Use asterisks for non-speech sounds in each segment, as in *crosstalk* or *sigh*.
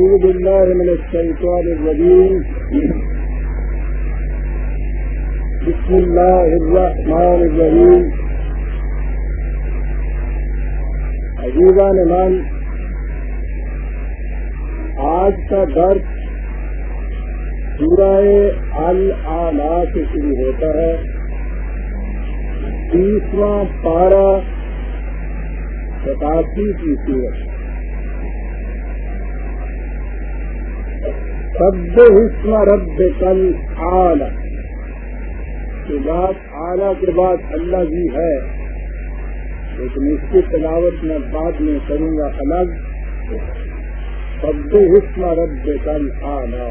أعوذ بالله من الشيطان الرجيم. بسم الله الرحمن الرحيم. عجیبہ نمان آج کا درد سورہ العلا سے شروع ہوتا ہے. تیسواں پارہ ستاسی کی سورت. سب حسم رب کل آلہ کے بعد اعلیٰ کے بعد اللہ بھی ہے۔ لیکن اس کی تلاوت میں بعد میں کروں گا الگ۔ سب حسم رب کل آلہ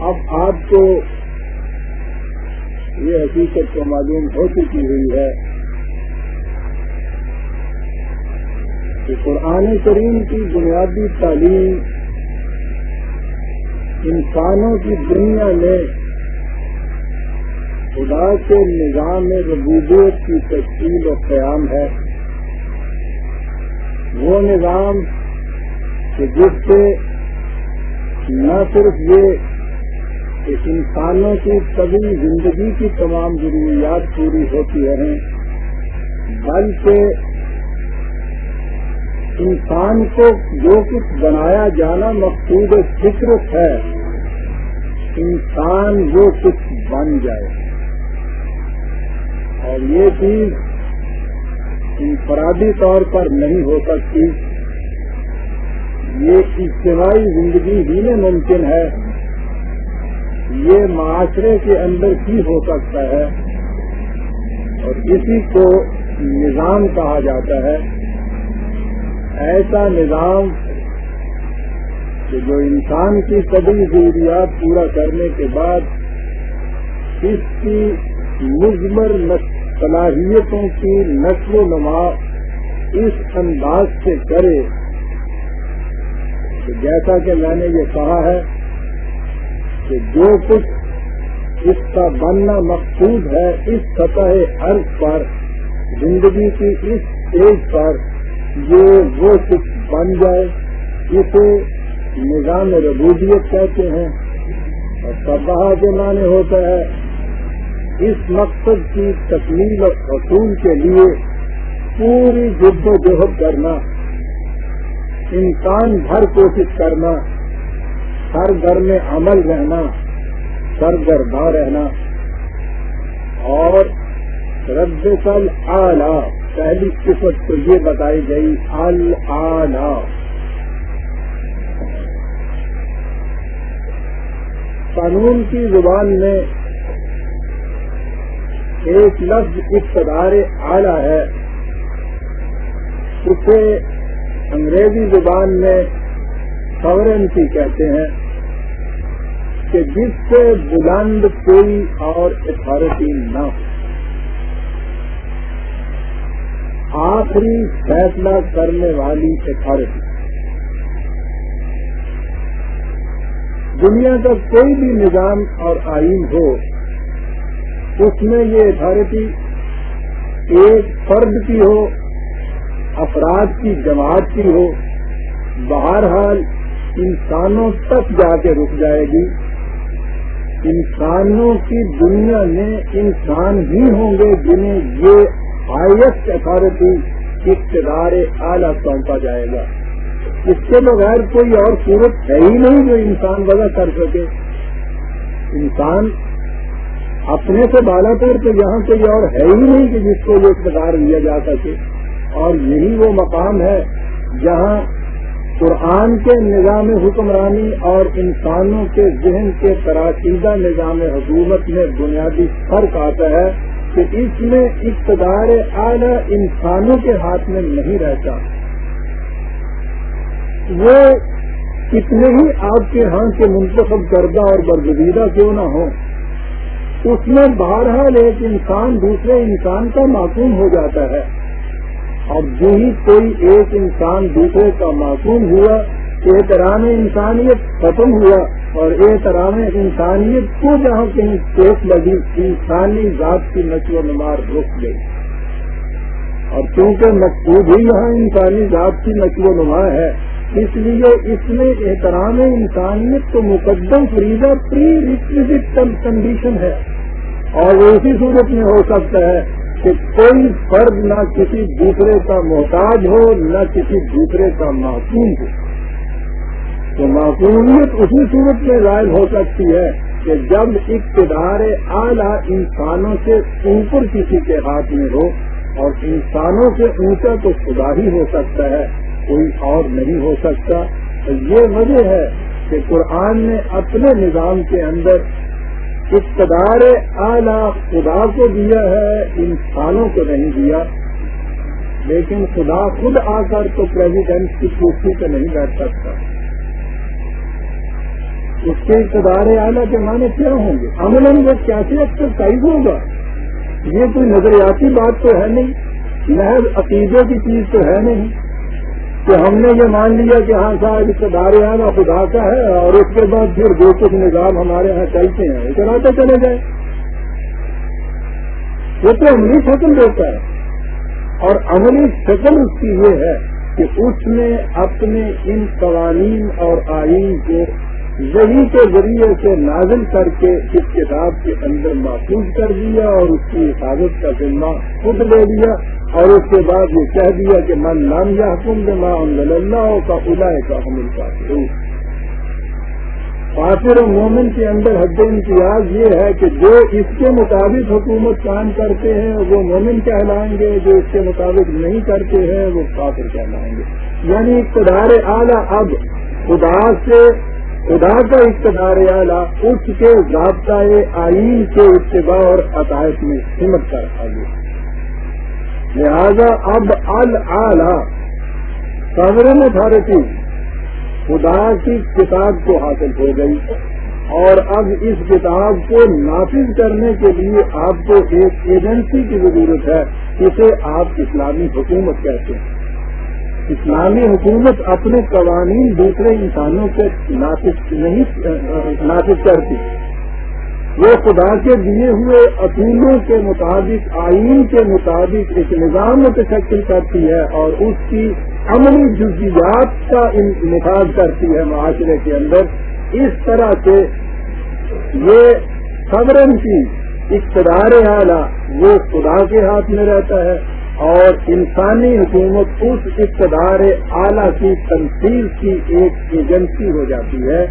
اب آپ کو یہ حقیقت کو معلوم ہو چکی ہوئی ہے۔ کہ قرآن کریم کی بنیادی تعلیم انسانوں کی دنیا میں خدا کے نظام ربوبیت کی تشکیل و قیام ہے۔ وہ نظام کہ جس سے نہ صرف یہ کہ انسانوں کی طبی زندگی کی تمام ضروریات پوری ہوتی رہیں، بلکہ انسان کو جو کچھ بنایا جانا مقصود فطرت ہے، انسان وہ کچھ بن جائے۔ اور یہ چیز انفرادی طور پر نہیں ہو سکتی۔ یہ اجتماعی زندگی ہی میں ممکن ہے۔ یہ معاشرے کے اندر ہی ہو سکتا ہے۔ اور اسی کو نظام کہا جاتا ہے۔ ایسا نظام کہ جو انسان کی سبھی ضروریات پورا کرنے کے بعد اس کی مزمر صلاحیتوں کی نقل و نما اس انداز سے کرے کہ جیسا کہ میں نے یہ کہا ہے کہ جو کچھ اس کا بننا مقصود ہے اس سطح عرض پر، زندگی کی اس اسٹیج پر یہ وہ کچھ بن جائے، اسے نظام ربوبیت کہتے ہیں۔ اور تباہ کے معنی ہوتا ہے، اس مقصد کی تکمیل اور حصول کے لیے پوری جد و جہد کرنا انسان بھر کوشش کرنا، ہر گھر میں عمل رہنا سرگردہ رہنا۔ اور رد کل آلہ پہلی صفت تو یہ بتائی گئی النا قانون کی زبان میں ایک لفظ اقتدار آلہ ہے۔ اسے انگریزی زبان میں سورنٹی کہتے ہیں، کہ جس سے بلند کوئی اور اتھارٹی نہ ہو۔ آخری فیصلہ کرنے والی اتارٹی دنیا کا کوئی بھی نظام اور آئین ہو، اس میں یہ اتارٹی ایک فرد کی ہو، افراد کی، جماعت کی ہو، بہرحال انسانوں تک جا کے رک جائے گی۔ انسانوں کی دنیا میں انسان ہی ہوں گے جنہیں یہ ہائیسٹ اتارٹی اقتدار اعلیٰ سونپا جائے گا۔ اس کے بغیر کوئی اور صورت ہے ہی نہیں جو انسان وضع کر سکے۔ انسان اپنے سے بالا پور تو یہاں کوئی اور ہے ہی نہیں کہ جس کو یہ اقتدار لیا جا سکے۔ اور یہی وہ مقام ہے جہاں قرآن کے نظام حکمرانی اور انسانوں کے ذہن کے تراشیدہ نظام حکومت میں بنیادی فرق آتا ہے۔ کہ اس میں اقتدار اعلی انسانوں کے ہاتھ میں نہیں رہتا۔ وہ کتنے ہی آپ کے ہاں کے منتخب کردہ اور برگزیدہ کیوں نہ ہو اس میں بہرحال ایک انسان دوسرے انسان کا معصوم ہو جاتا ہے۔ اور جو ہی کوئی ایک انسان دوسرے کا معصوم ہوا احترام انسانیت ختم ہوا اور احترام انسانیت کو جہاں کہیں چوٹ لگی، انسانی ذات کی نشو و نمار رک گئی۔ اور چونکہ مقصود ہی یہاں انسانی ذات کی نقل و نما ہے، اس لیے اس میں احترام انسانیت تو مقدم فریضہ پری ریکویزٹ کنڈیشن ہے۔ اور وہ اسی صورت میں ہو سکتا ہے کہ کوئی فرد نہ کسی دوسرے کا محتاج ہو، نہ کسی دوسرے کا معصوم ہو۔ تو معصومیت اسی صورت میں ظاہر ہو سکتی ہے کہ جب اقتدار اعلیٰ انسانوں سے اوپر کسی کے ہاتھ میں ہو اور انسانوں سے اونچا تو خدا ہی ہو سکتا ہے، کوئی اور نہیں ہو سکتا۔ یہ وجہ ہے کہ قرآن نے اپنے نظام کے اندر اقتدار اعلی خدا کو دیا ہے، انسانوں کو نہیں دیا۔ لیکن خدا خود آ کر تو پریزیڈنٹ کی کرسی پہ نہیں بیٹھ سکتا۔ اس کے اقتدار اعلیٰ کے معنی کیا ہوں گے؟ عمل وہ کیسے ایکسرسائز ہوگا۔ یہ کوئی نظریاتی بات تو ہے نہیں، محض عقیدے کی چیز تو ہے نہیں۔ کہ ہم نے یہ مان لیا کہ ہاں صاحب، اقتدار ہے نا خدا کا ہے اور اس کے بعد پھر جو کچھ نظام ہمارے یہاں چلتے ہیں۔ چلاتے چلے جائے وہ تو عملی شکل دیتا ہے۔ اور عملی شکل اس کی یہ ہے کہ اس نے اپنے ان قوانین اور آئین کو وہی کے ذریعے سے نازل کر کے اس کتاب کے اندر محفوظ کر دیا اور اس کی حفاظت کا ذمہ خود لے لیا اور اس کے بعد یہ کہہ دیا کہ من نام یا حکم ماں اللہ کا ادا کا حمل کا کافر و مومن کے اندر حد امتیاز یہ ہے کہ جو اس کے مطابق حکومت کام کرتے ہیں، وہ مومن کہلائیں گے، جو اس کے مطابق نہیں کرتے ہیں، وہ کافر کہلائیں گے۔ یعنی اقتدار اعلیٰ اب خدا سے خدا کا اقتدار اعلیٰ اس کے ضابطۂ آئین کے اتباع اور عطایت میں سمت کر آگے لہذا اب العلی سورن اتارٹی خدا کی کتاب کو حاصل ہو گئی اور اب اس کتاب کو نافذ کرنے کے لیے آپ کو ایک ایجنسی کی ضرورت ہے جسے آپ اسلامی حکومت کہتے ہیں۔ اسلامی حکومت اپنے قوانین دوسرے انسانوں سے نافذ نہیں، نافذ کرتی۔ وہ خدا کے دیے ہوئے اصولوں کے مطابق، آئین کے مطابق ایک نظام متشکل کرتی ہے اور اس کی عملی جزیات کا انتخاب کرتی ہے معاشرے کے اندر۔ اس طرح سے یہ خبرن کی اقتدار اعلیٰ وہ خدا کے ہاتھ میں رہتا ہے۔ اور انسانی حکومت اس اقتدار اعلی کی تنصیل کی ایک ایجنسی ہو جاتی ہے۔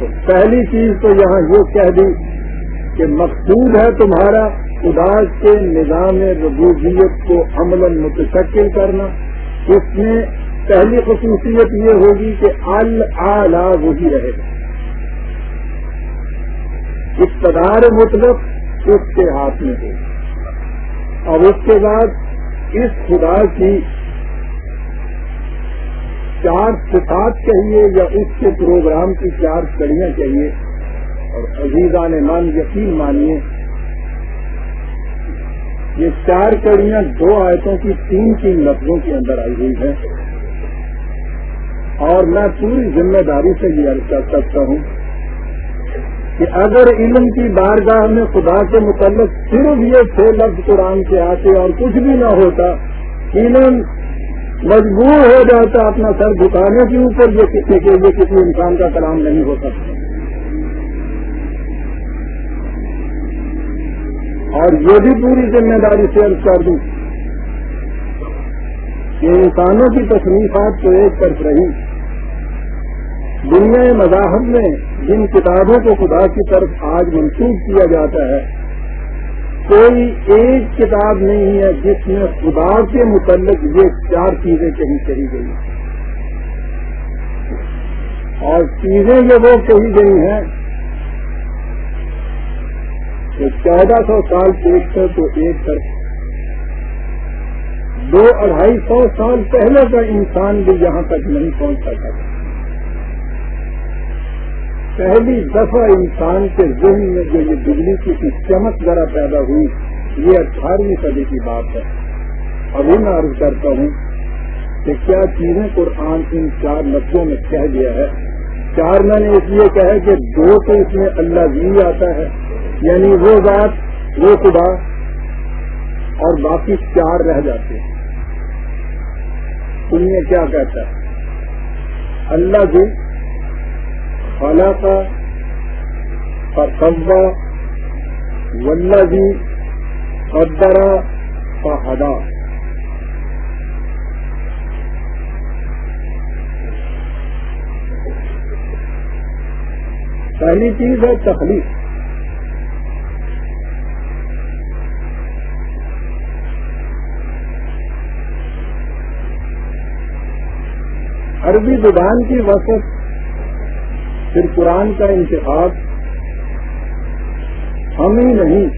تو پہلی چیز تو یہاں یہ کہہ دی کہ مقصود ہے تمہارا خدا کے نظام ربوبیت کو عمل متشکل کرنا۔ اس میں پہلی خصوصیت یہ ہوگی کہ اعلی وہی رہے۔ گا اقتدار مطلب اس کے ہاتھ میں ہوگا اور اس کے بعد اس خدا کی چار صفات چاہیے یا اس کے پروگرام کی چار کڑیاں چاہیے اور عزیزان مان یقین مانیے یہ چار کڑیاں دو آیتوں کی، تین تین لفظوں کے اندر آئی ہوئی ہیں اور میں پوری ذمہ داری سے یہ عرض کر سکتا ہوں کہ اگر علم کی بارگاہ میں خدا کے متعلق صرف یہ چھ لفظ قرآن کے آتے اور کچھ بھی نہ ہوتا، علم مجبور ہو جاتا اپنا سر جھکانے کے اوپر، یہ کسی کے یہ کسی انسان کا کلام نہیں ہو سکتا۔ اور یہ بھی پوری ذمہ داری سے عرض کر دوں کہ انسانوں کی تصنیفات تو ایک طرف رہی۔ دنیا مذاہب میں جن کتابوں کو خدا کی طرف آج منسوخ کیا جاتا ہے، کوئی ایک کتاب نہیں ہے جس میں خدا کے متعلق یہ چار چیزیں کہیں کہی گئی اور چیزیں یہ وہ کہی گئی ہیں کہ چودہ سو سال ایک سو تو ایک طرف۔ دو اڑھائی سو سال پہلے کا انسان بھی یہاں تک نہیں پہنچ سکتا۔ تھا پہلی دفعہ انسان کے ذہن میں جو یہ بجلی کی چمک ذرا پیدا ہوئی، یہ اٹھارہویں صدی کی بات ہے۔ ابھی میں عرض کرتا ہوں کہ کیا چیزیں قرآن ان چار لفظوں میں کہہ گیا ہے؟ چار میں نے اس لیے کہا کہ دو تو اس میں اللہ جی آتا ہے یعنی وہ بات وہ خدا اور باقی چار رہ جاتے ہیں۔ سنیے کیا کہتا ہے؟ اللہ جی خالہ کا فصبا ولہ جی قدرا فہدا پہلی چیز ہے تخلیق. عربی زبان کی وسط پھر قرآن کا انتخاب ہم ہی نہیں۔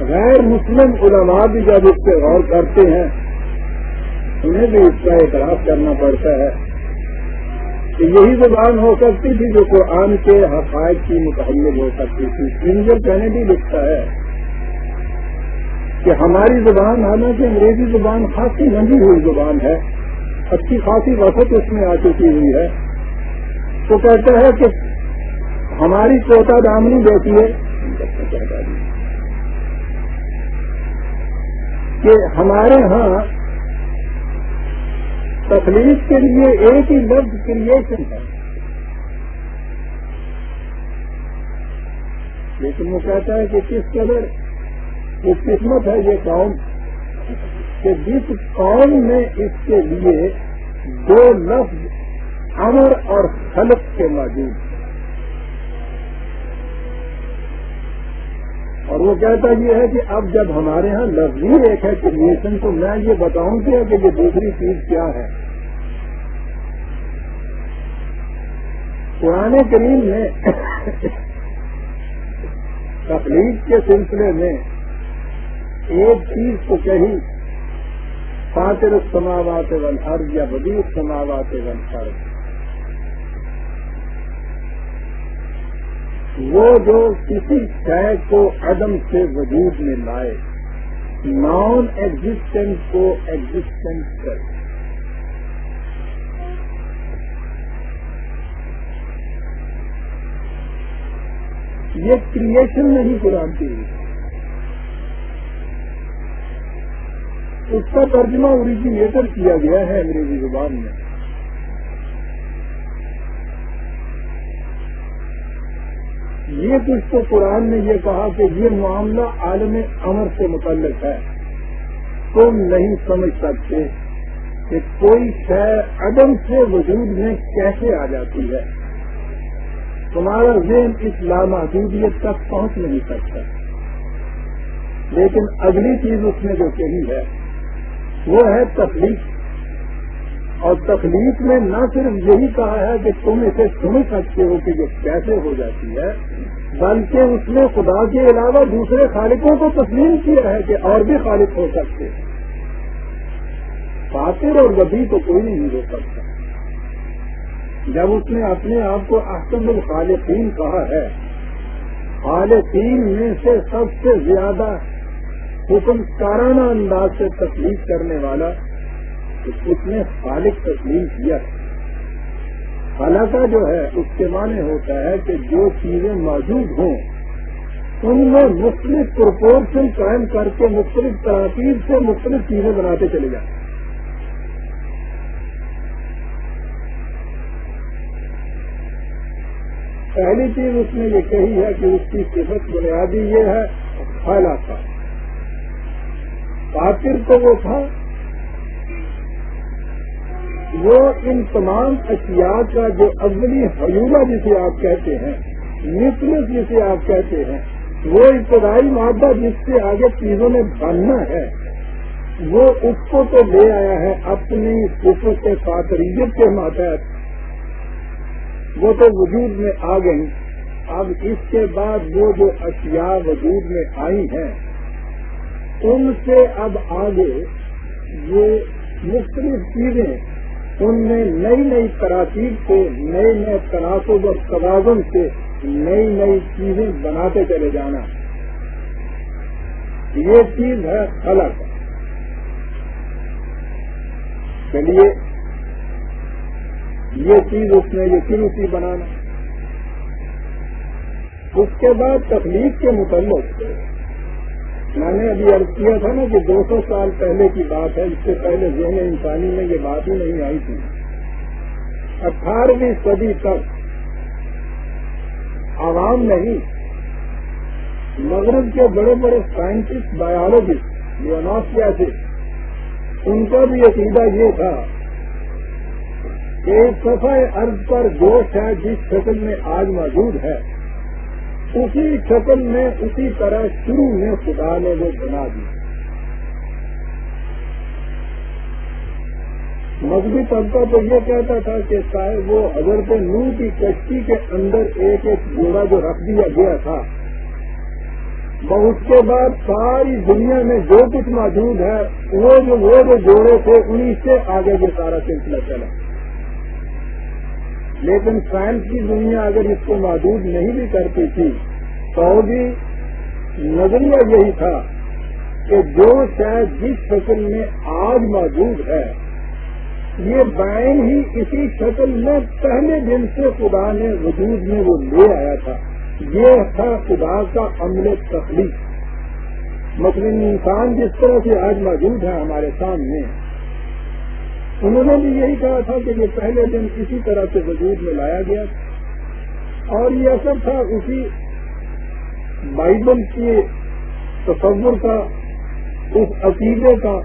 غیر مسلم علماء بھی جب اس پہ غور کرتے ہیں، انہیں بھی اس کا اعتراف کرنا پڑتا ہے کہ یہی زبان ہو سکتی تھی جو قرآن کے حقائق کی متحمل ہو سکتی تھی۔ انجل کینیڈی لکھتا ہے کہ ہماری زبان حالانکہ انگریزی زبان خاصی لمبی ہوئی زبان ہے، اچھی خاصی وسط اس میں آ چکی ہوئی ہے۔ تو کہتا ہے کہ ہماری کوتا دامنی دیتی ہے کہ ہمارے ہاں تکلیف کے لیے ایک ہی لفظ کریشن ہے۔ لیکن وہ کہتا ہے کہ کس قدر وہ قسمت ہے یہ قوم کہ جس قوم میں اس کے لیے دو لفظ امر اور خلق کے موجود۔ اور وہ کہتا یہ ہے کہ اب جب ہمارے ہاں لفظ ہی ایک ہے کریشن تو میں یہ بتاؤں گا کہ یہ دوسری چیز کیا ہے۔ پرانے کریم میں *coughs* تکلیف کے سلسلے میں ایک چیز تو کہی، فاطر السماوات والارض یا بدی السماوات والارض۔ وہ جو کسی شے کو عدم سے وجود میں لائے، نان ایگزٹینٹ کو ایگزٹینٹ کرے۔ یہ کریشن نہیں قرآن کی اس کا ترجمہ اوریجنیٹر کیا گیا ہے انگریزی زبان میں۔ یہ کچھ تو قرآن نے یہ کہا کہ یہ معاملہ عالم امر سے متعلق ہے۔ تم نہیں سمجھ سکتے کہ کوئی شہ عدم سے وجود میں کیسے آ جاتی ہے۔ تمہارا ذہن اس لامحدودیت تک پہنچ نہیں سکتا۔ لیکن اگلی چیز اس نے جو کہی ہے، وہ ہے تکلیف اور تکلیف میں نہ صرف یہی کہا ہے کہ تم اسے سمجھ سکتے ہو کہ یہ کیسے ہو جاتی ہے، بلکہ اس نے خدا کے علاوہ دوسرے خالقوں کو تسلیم کیا ہے کہ اور بھی خالق ہو سکتے فاطر اور وبی تو کوئی نہیں ہو سکتا۔ جب اس نے اپنے آپ کو احسن الخالقین کہا ہے، خالقین میں سے سب سے زیادہ حکم کارانہ انداز سے تسلیم کرنے والا اس نے خالق تسلیم کیا۔ حالانکہ جو ہے، اس کے معنی ہوتا ہے کہ جو چیزیں موجود ہوں، ان میں مختلف پروپورشن قائم کر کے مختلف تراکیب سے مختلف چیزیں بناتے چلے جائیں پہلی چیز اس نے یہ کہی ہے کہ اس کی صفت بنیادی یہ ہے خالہ کا فاطر تو وہ تھا وہ ان تمام اشیاء کا جو اگلی حیولہ جسے آپ کہتے ہیں نیوکلس جسے آپ کہتے ہیں، وہ ابتدائی مادہ جس سے آگے چیزوں میں بننا ہے، وہ اس کو تو لے آیا ہے اپنی سفر کے فاطریت کے ماتحت۔ وہ تو وجود میں آ گئی اب اس کے بعد وہ جو اشیاء وجود میں آئی ہیں، ان سے اب آگے یہ مختلف چیزیں ان میں نئی نئی تراکیب سے، نئے نئے تناسب اور توازن سے نئی نئی چیزیں بناتے چلے جانا۔ یہ چیز ہے الگ چلیے، یہ چیز اس نے یہ کیوں سی بنانا۔ اس کے بعد تکلیف کے متعلق۔ میں نے ابھی عرض کیا تھا نا کہ دو سو سال پہلے کی بات ہے، اس سے پہلے ذہن انسانی میں یہ بات ہی نہیں آئی تھی۔ اٹھارہویں صدی تک عوام نہیں، مغرب کے بڑے بڑے سائنٹسٹ بایولوجسٹ لیوناسیا سے ان کا بھی عقیدہ یہ تھا کہ ایک سفر ارض پر جوش ہے جس شکل میں آج موجود ہے اسی شکل میں اسی طرح شروع میں خدا نے وہ بنا دی۔ مذہبی طبقہ تو یہ کہتا تھا کہ شاید وہ حضرت نو کی کشتی کے اندر ایک ایک جوڑا جو رکھ دیا گیا تھا۔ اس کے بعد ساری دنیا میں جو کچھ موجود ہے، وہ جو وہ جو جوڑے تھے انہیں سے آگے یہ سارا سلسلہ چلا۔ لیکن سائنس کی دنیا اگر اس کو موجود نہیں بھی کرتی تھی، تو بھی نظریہ یہی تھا کہ جو شاید جس شکل میں آج موجود ہے، یہ بائن ہی اسی شکل میں پہلے دن سے خدا نے وجود میں وہ لے آیا تھا۔ یہ تھا خدا کا عمل تخلیق۔ مثلاً انسان جس طرح سے آج موجود ہے ہمارے سامنے انہوں نے بھی یہی کہا تھا کہ یہ پہلے دن اسی طرح سے وجود میں لایا گیا اور یہ اثر تھا اسی بائبل کے تصور کا، اس عقیدے کا،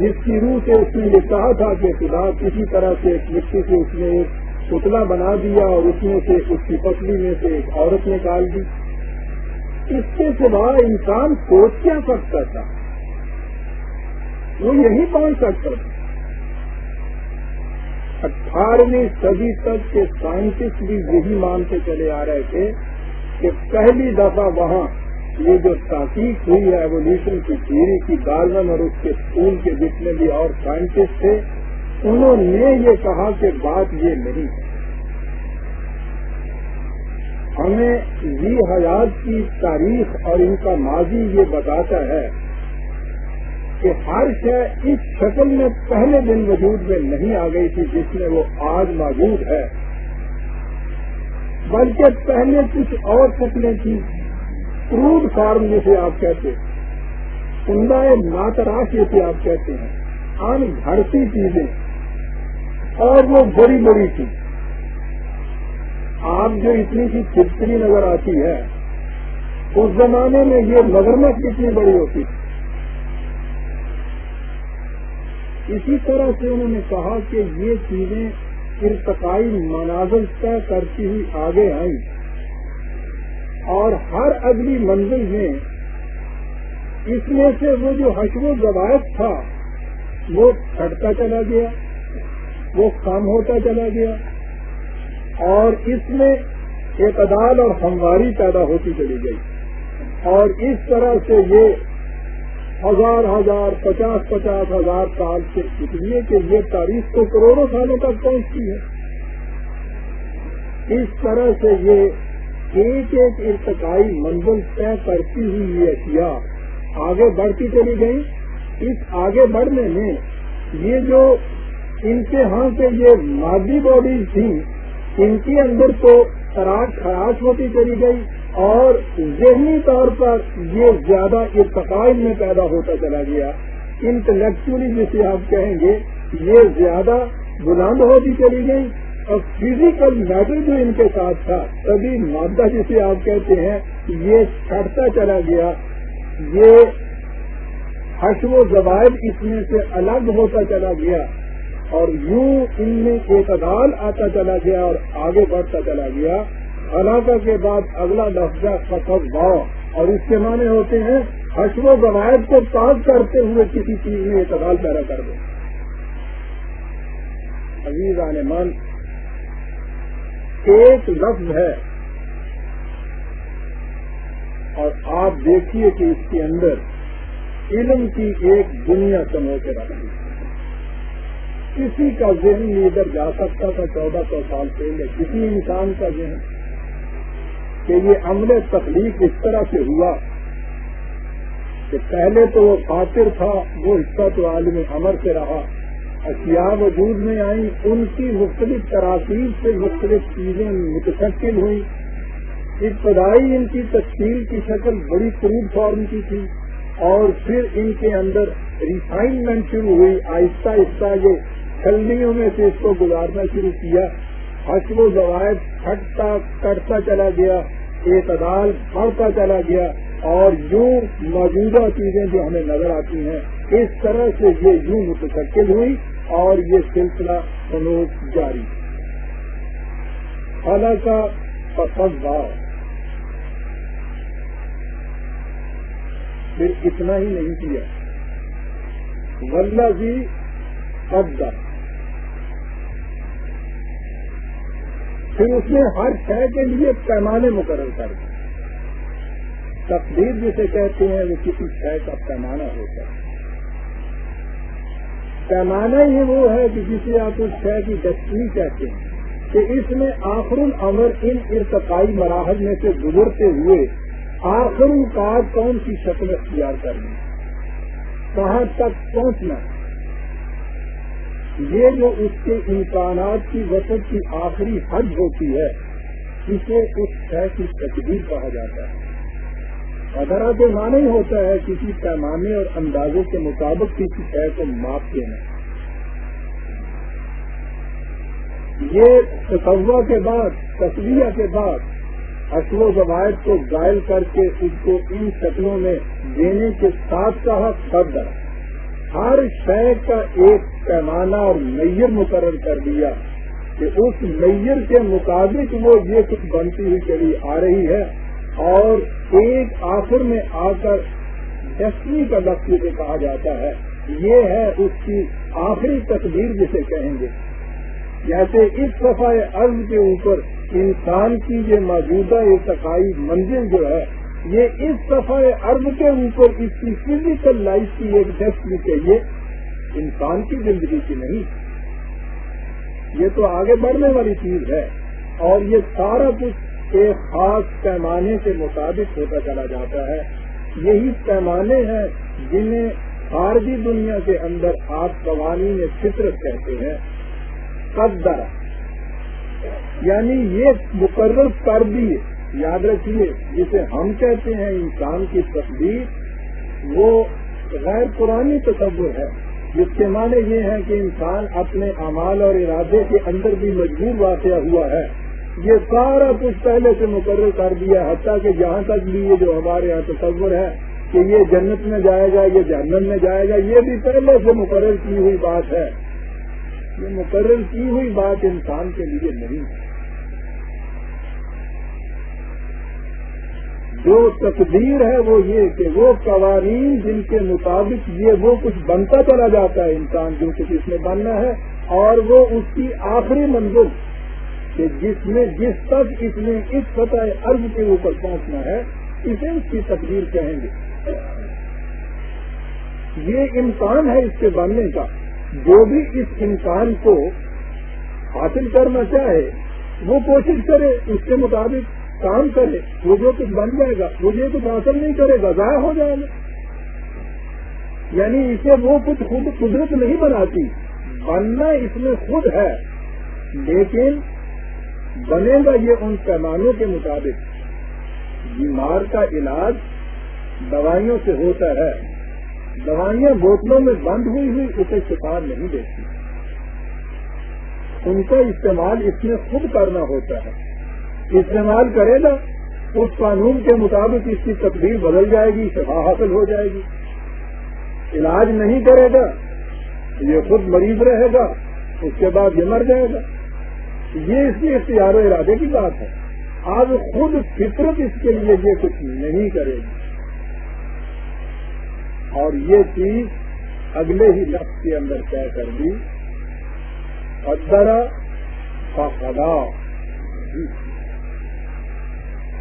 جس کی روح سے اس نے یہ کہا تھا کہ خدا کسی طرح سے ایک مٹی سے اس نے ایک پتلا بنا دیا اور اس میں سے اس کی پتلی میں سے ایک عورت نکال دی۔ اس کے سوا انسان سوچ کیا سکتا تھا۔ وہ یہی پہنچ سکتا تھا۔ اٹھارہویں صدی تک کے سائنٹسٹ بھی یہی مانتے چلے آ رہے تھے کہ پہلی دفعہ وہاں یہ جو تحقیق ہوئی ہے ایولیوشن کی تھیری کی گارڈن اور اس کے اسکول کے جتنے بھی اور سائنٹسٹ تھے، انہوں نے یہ کہا کہ بات یہ نہیں ہے۔ ہمیں زی حیات کی تاریخ اور ان کا ماضی یہ بتاتا ہے کہ ہر شے اس شکل میں پہلے دن وجود میں نہیں آ گئی تھی جس میں وہ آج موجود ہے۔ بلکہ پہلے کچھ اور شکلیں تھیں۔ کروڈ فارم جسے آپ کہتے ہیں عمدہ ناتراش جسے آپ کہتے ہیں ان گھڑتی چیزیں۔ اور وہ بڑی بڑی تھی آپ جو اتنی سی چپکری نظر آتی ہے، اس زمانے میں یہ مگرمچ کتنی بڑی ہوتی تھی؟ اسی طرح سے انہوں نے کہا کہ یہ چیزیں ارتقائی مناظر طے کرتی ہوئی آگے آئیں۔ اور ہر اگلی منزل میں اس میں سے وہ جو حشو و روایت تھا، وہ چھٹتا چلا گیا، وہ کم ہوتا چلا گیا، اور اس میں اعتدال اور ہمواری پیدا ہوتی چلی گئی۔ اور اس طرح سے یہ ہزار ہزار پچاس پچاس ہزار سال سے اس لیے کہ یہ تاریخ تو کروڑوں سالوں تک پہنچتی ہے۔ اس طرح سے یہ ایک ایک ارتقائی منزل طے کرتی ہوئی یہ اشیاء آگے بڑھتی چلی گئی اس آگے بڑھنے میں یہ جو ان کے ہاں سے یہ مادی باڈیز تھیں، ان کے اندر تو تراش خراش ہوتی چلی گئی۔ اور ذہنی طور پر یہ زیادہ ارتقائی میں پیدا ہوتا چلا گیا۔ انٹلیکچولی جسے آپ کہیں گے، یہ زیادہ بلند ہوتی چلی گئی اور فزیکل میٹر جو ان کے ساتھ تھا تبھی مادہ جسے آپ کہتے ہیں، یہ چھٹتا چلا گیا۔ یہ حشو و زبائد اس میں سے الگ ہوتا چلا گیا اور یوں ان میں اعتدال آتا چلا گیا اور آگے بڑھتا چلا گیا۔ علاقہ کے بعد اگلا لفظہ فصل باؤ اور اس کے معنی ہوتے ہیں حشو و روایت کو پاس کرتے ہوئے کسی چیز میں اعتدال پیدا کر دیں عزیز آنے من ایک لفظ ہے۔ اور آپ دیکھیے کہ اس کے اندر علم کی ایک دنیا سمو کے رکھتی کسی کا ذہن ادھر جا سکتا تھا چودہ سو سال پہلے۔ کسی انسان کا ذہن کہ یہ عمل تخلیق اس طرح سے ہوا کہ پہلے تو وہ خاطر تھا، وہ حصہ تو عالم امر سے رہا۔ اشیاء وجود میں آئی ان کی مختلف تراکیب سے مختلف چیزیں متشکل ہوئی ابتدائی ان کی تشکیل کی شکل بڑی قریب فارم کی تھی اور پھر ان کے اندر ریفائنمنٹ شروع ہوئی۔ آہستہ آہستہ یہ چھلنیوں میں سے اس کو گزارنا شروع کیا۔ حسب و ضوابط ہٹتا کٹتا چلا گیا۔ اعتدال بڑھتا چلا گیا اور یوں موجودہ چیزیں جو ہمیں نظر آتی ہیں، اس طرح سے یہ یوں متشکل ہوئی اور یہ سلسلہ فنوز جاری۔ خلا کا پسند پھر اتنا ہی نہیں کیا۔ ولہ بھی قدر۔ پھر اس نے ہر شے کے لیے پیمانے مقرر کر دیے۔ تقدیر جسے کہتے ہیں، وہ کسی شے کا پیمانہ ہوتا ہے۔ پیمانہ ہی وہ ہے کہ جسے آپ اس شے کی ڈسٹنی کہتے ہیں کہ اس میں آخر العمر ان ارتقائی مراحل میں سے گزرتے ہوئے آخر کار کون سی شکل اختیار کرنی کہاں تک پہنچنا یہ جو اس کے امکانات کی وسط کی آخری حد ہوتی ہے، اسے اس شے کی تقدیر کہا جاتا ہے۔ ادرا تو مانا ہی ہوتا ہے کسی پیمانے اور اندازوں کے مطابق کسی شے کو ماپ دینا یہ تصور کے بعد تصویر کے بعد اصل و ضوابط کو غائل کر کے اس کو ان شکلوں میں دینے کے ساتھ کہا قدر ہر شے کا ایک پیمانہ اور میئر مقرر کر دیا کہ اس میئر کے مطابق وہ یہ کچھ بنتی ہوئی چلی آ رہی ہے اور ایک آخر میں آ کر ڈسٹنی کا لفظ سے کہا جاتا ہے، یہ ہے اس کی آخری تصویر جسے کہیں گے۔ جیسے اس صفحہ عرض کے اوپر انسان کی یہ موجودہ ارتقائی منزل جو ہے یہ اس صفحہ عرض کے اوپر اس کی فزیکل لائف کی ایک ڈسٹنی چاہیے انسان کی زندگی کی نہیں۔ یہ تو آگے بڑھنے والی چیز ہے۔ اور یہ سارا کچھ ایک خاص پیمانے کے مطابق ہوتا چلا جاتا ہے۔ یہی پیمانے ہیں جنہیں خارجی دنیا کے اندر آپ قوانین فطرت کہتے ہیں۔ قدر یعنی یہ مقرر کر دیے۔ یاد رکھیے، جسے ہم کہتے ہیں انسان کی تصدیق وہ غیر پرانی تصور ہے، جس کے معنی یہ ہے کہ انسان اپنے اعمال اور ارادے کے اندر بھی مجبور واقع ہوا ہے۔ یہ سارا کچھ پہلے سے مقرر کر دیا، حتیٰ کہ جہاں تک بھی یہ جو ہمارے یہاں تصور ہے، کہ یہ جنت میں جائے گا، یہ جہنم میں جائے گا، یہ بھی پہلے سے مقرر کی ہوئی بات ہے۔ یہ مقرر کی ہوئی بات انسان کے لیے نہیں ہے۔ جو تقدیر ہے وہ یہ کہ وہ قوانین جن کے مطابق یہ وہ کچھ بنتا چلا جاتا ہے انسان جو کچھ اس میں بننا ہے، اور وہ اس کی آخری منزل کہ جس میں جس تک اس نے اس سطح عرض کے اوپر پہنچنا ہے، اسے اس کی تقدیر کہیں گے۔ یہ امکان ہے اس کے بننے کا۔ جو بھی اس امکان کو حاصل کرنا چاہے، وہ کوشش کرے اس کے مطابق۔ کام کرے وہ جو کچھ بن جائے گا وہ یہ کچھ حاصل نہیں کرے گا، ضائع ہو جائے گا۔ یعنی اسے وہ کچھ خود قدرت نہیں بناتی۔ بننا اس میں خود ہے، لیکن بنے گا یہ ان پیمانوں کے مطابق۔ بیمار کا علاج دوائیوں سے ہوتا ہے۔ دوائیاں بوتلوں میں بند ہوئی ہوئی اسے شفا نہیں دیتی۔ ان کا استعمال اس میں خود کرنا ہوتا ہے۔ استعمال کرے گا اس قانون کے مطابق اس کی تقدیر بدل جائے گی، شفا حاصل ہو جائے گی۔ علاج نہیں کرے گا، یہ خود مریض رہے گا، اس کے بعد یہ مر جائے گا۔ یہ اس کے اختیار و ارادے کی بات ہے۔ آج خود فطرت اس کے لیے یہ کچھ نہیں کرے گی اور یہ چیز اگلے ہی لفظ کے اندر طے کر دی۔ ادرا خدا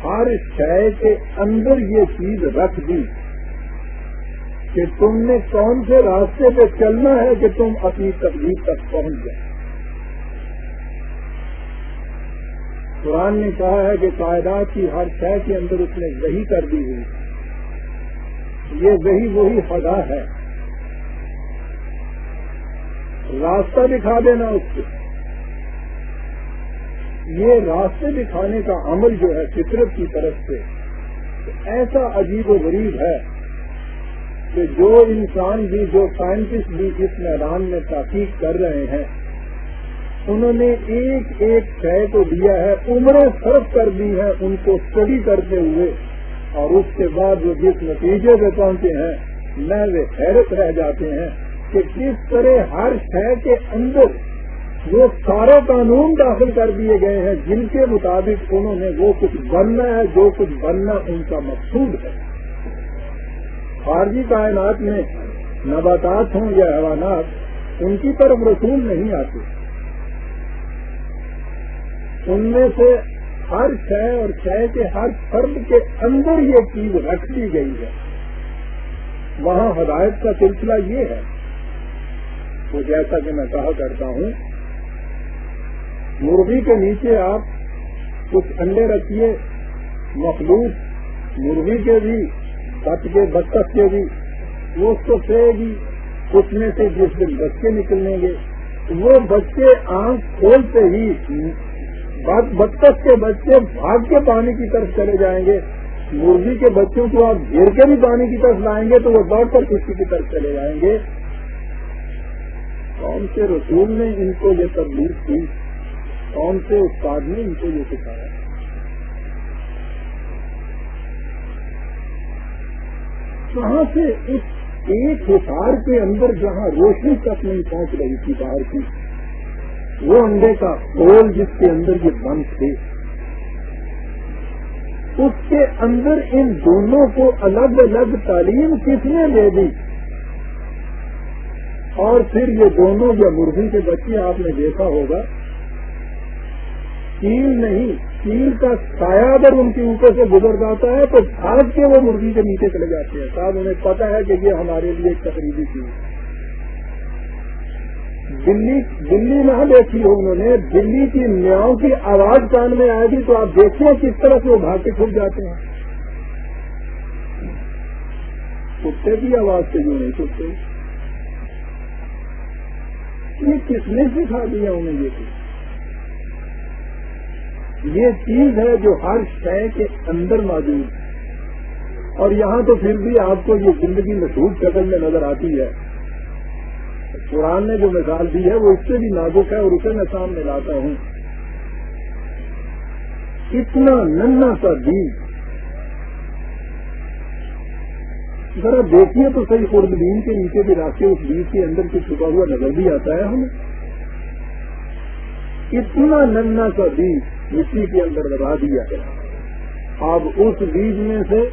ہر شے کے اندر یہ چیز رکھ دی کہ تم نے کون سے راستے پہ چلنا ہے کہ تم اپنی تکلیف تک پہنچ جائے۔ قرآن نے کہا ہے کہ کائدات کی ہر شے کے اندر اس نے وہی کر دی ہوئی۔ یہ وہی وہی خدا ہے۔ راستہ دکھا دینا اس کو۔ یہ راستے دکھانے کا عمل جو ہے فطرت کی طرف سے ایسا عجیب و غریب ہے کہ جو انسان بھی، جو سائنٹسٹ بھی اس میدان میں تحقیق کر رہے ہیں، انہوں نے ایک ایک شے کو دیا ہے، عمریں صرف کر دی ہیں ان کو اسٹڈی کرتے ہوئے، اور اس کے بعد جو جس نتیجے پہ پہنچے ہیں، میں وہ حیرت رہ جاتے ہیں کہ کس طرح ہر شے کے اندر وہ سارے قانون داخل کر دیے گئے ہیں، جن کے مطابق انہوں نے وہ کچھ بننا ہے، جو کچھ بننا ان کا مقصود ہے۔ خارجی کائنات میں نباتات ہوں یا حیوانات، ان کی طرف رسول نہیں آتے۔ ان میں سے ہر شے اور شے کے ہر فرد کے اندر یہ چیز رکھ دی گئی ہے۔ وہاں ہدایت کا سلسلہ یہ ہے۔ وہ جیسا کہ میں کہا کرتا ہوں مرغی کے نیچے آپ کچھ انڈے رکھیے، مخلوط مرغی کے بھی بت کے بطخ کے بھی، وہ اس کو کہے گی اس میں سے جس دن بچے نکلیں گے۔ وہ بچے آنکھ کھولتے ہی بطخ کے بچے بھاگ کے پانی کی طرف چلے جائیں گے۔ مرغی کے بچوں کو آپ گر کے بھی پانی کی طرف لائیں گے تو وہ دوڑ کر کشتی کی طرف چلے جائیں گے۔ کون سے رسول نے ان کو یہ تبدیل کی؟ کون سے استاد نے ان کو یہ سکھایا؟ کہاں سے اس ایک ہار کے اندر جہاں روشنی تک نہیں پہنچ رہی تھی باہر کی، وہ انڈے کا کول جس کے اندر یہ بند تھے۔ اس کے اندر ان دونوں کو الگ الگ تعلیم کس نے دے دی؟ اور پھر یہ دونوں یا مرغی کے بچے آپ نے دیکھا ہوگا کیل نہیں کیل کا سایہ اگر ان کے اوپر سے گزر جاتا ہے تو بھاگ کے وہ مرغی کے نیچے چلے جاتے ہیں۔ صاحب، انہیں پتا ہے کہ یہ ہمارے لیے ایک تقریبی چیز ہے۔ دلی دلی نہ دیکھی ہو انہوں نے، دلی کی نیاؤں کی آواز کان میں آئے گی تو آپ دیکھیں کس طرح سے وہ بھاگ کے کھل جاتے ہیں۔ کتے کی آواز سے جو نہیں چھٹتے یہ کس نے سکھا دیا انہیں یہ چیز؟ یہ چیز ہے جو ہر شے کے اندر موجود ہے۔ اور یہاں تو پھر بھی آپ کو یہ زندگی مشہور شکل میں نظر آتی ہے۔ قرآن نے جو مثال دی ہے، وہ اس سے بھی نازک ہے اور اسے میں سامنے لاتا ہوں۔ اتنا ننا سا بیج ذرا دیکھیے تو صحیح خرد بین کے نیچے بھی راستے، اس بیج کے اندر سے چھپا ہوا نظر بھی آتا ہے ہمیں۔ اتنا ننا سا بیج مٹی کے اندر لگا دیا گیا اب اس بیج میں سے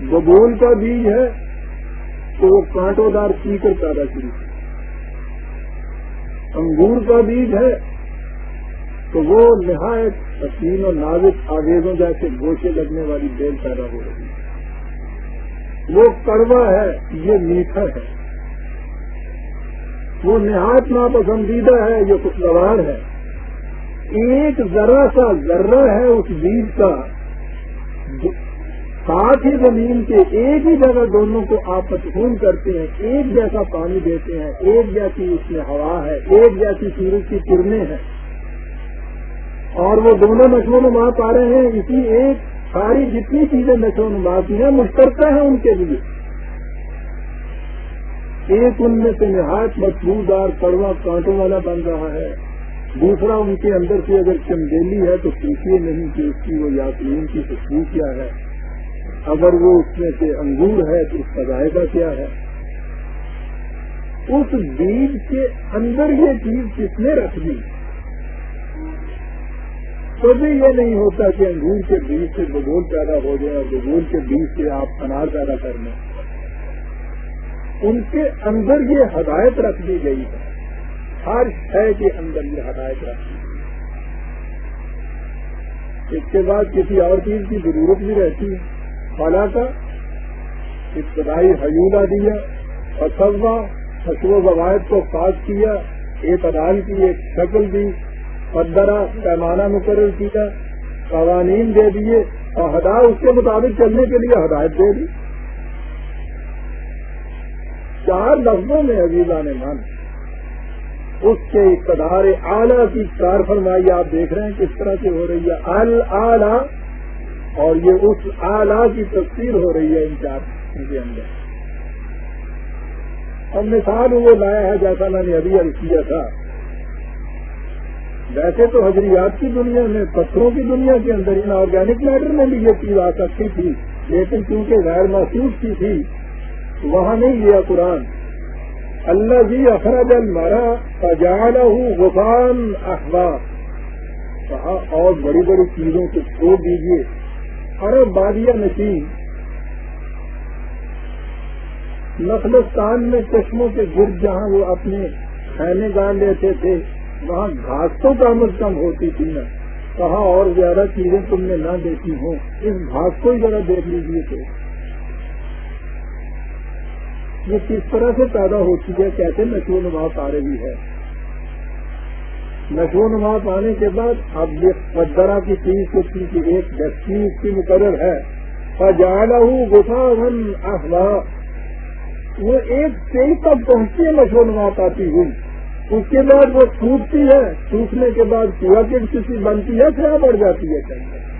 ببول کا بیج ہے، تو وہ کانٹوں دار کیکر پیدا شروع انگور کا بیج ہے، تو وہ نہایت حسین اور نازک آگیزوں جیسے گوشے لگنے والی بیل پیدا ہو رہی ہے۔ وہ کڑوا ہے، یہ میٹھا ہے۔ وہ نہایت ناپسندیدہ ہے، یہ خوشگوار ہے۔ ایک ذرا سا ذرہ ہے اس بیج کا۔ ساتھ ہی زمین کے ایک ہی جگہ دونوں کو آپ خون کرتے ہیں۔ ایک جیسا پانی دیتے ہیں، ایک جیسی اس میں ہوا ہے، ایک جیسی سورج کی کرنیں ہیں۔ اور وہ دونوں نشو نما پا رہے ہیں۔ اسی ایک ساری جتنی چیزیں نشو نما کی ہیں، مشترکہ ہیں ان کے لیے۔ ایک ان میں سے نہایت مضبوطدار کڑوا کانٹوں والا بن رہا ہے۔ دوسرا ان کے اندر سے اگر چمبیلی ہے تو پوچھیے نہیں کہ اس کی وہ یاسمین کی خوشبو کیا ہے۔ اگر وہ اس میں سے انگور ہے تو اس کا ذائقہ کیا ہے۔ اس بیج کے اندر یہ چیز کس نے رکھ دی؟ کبھی یہ نہیں ہوتا کہ انگور کے بیج سے بگول پیدا ہو جائے اور بگول کے بیج سے آپ انار پیدا کر لیں۔ ان کے اندر یہ ہدایت رکھ دی گئی ہے۔ ہر شے کے اندر یہ ہدایت رکھ دی اس کے بعد کسی اور چیز کی ضرورت بھی رہتی ہے۔ خالہ کا ابتدائی حیولہ دیا اور و بوائد کو پاس کیا، ایک ادال کی ایک شکل دی پدرا پیمانہ مقرر کیا، قوانین دے دیے، اور ہدا اس کے مطابق چلنے کے لیے ہدایت دے دی۔ چار لفظوں میں عزیزہ نے مان اس کے اقتدار اعلیٰ کی کار فرمائی آپ دیکھ رہے ہیں کس طرح سے ہو رہی ہے۔ ال اور یہ اس آلہ کی تفصیل ہو رہی ہے ان چار کے اندر۔ اب مثال وہ لایا ہے جیسا میں نے ابھی ابھی کیا تھا۔ ویسے تو حجریات کی دنیا میں، پتھروں کی دنیا کے اندر ان آرگینک میٹر میں بھی یہ چیز آ سکتی تھی، لیکن کیونکہ غیر محسوس کی تھی، وہاں نہیں لیا قرآن۔ اللہ جی اخراج المارا اجانا ہوں غفان اخبار کہا اور بڑی بڑی چیزوں کو چھوڑ دیجیے ارب بادیا نشین نخلستان میں چشموں کے گرد جہاں وہ اپنے خیمے گان لیتے تھے، وہاں گھاس تو کم از کم ہوتی تھی نا۔ کہاں اور زیادہ چیزیں تم نے نہ دیکھی ہوں، اس گھاس کو ہی ذرا دیکھ لیجیے تو۔ یہ کس طرح سے پیدا ہوتی ہے، کیسے نشو نما پا رہی ہے؟ نشو نما پانے کے بعد اب یہ مدرا کی چیز کو کی ایک ڈسٹین اس کی مقرر ہے جانا ہوں گفا ون وہ ایک تیل تک پہنچتی ہے نشو نما پاتی ہوں اس کے بعد وہ ٹوٹتی ہے، ٹوٹنے کے بعد پورا کی کسی بنتی ہے کیا بڑھ جاتی ہے۔ چاہیے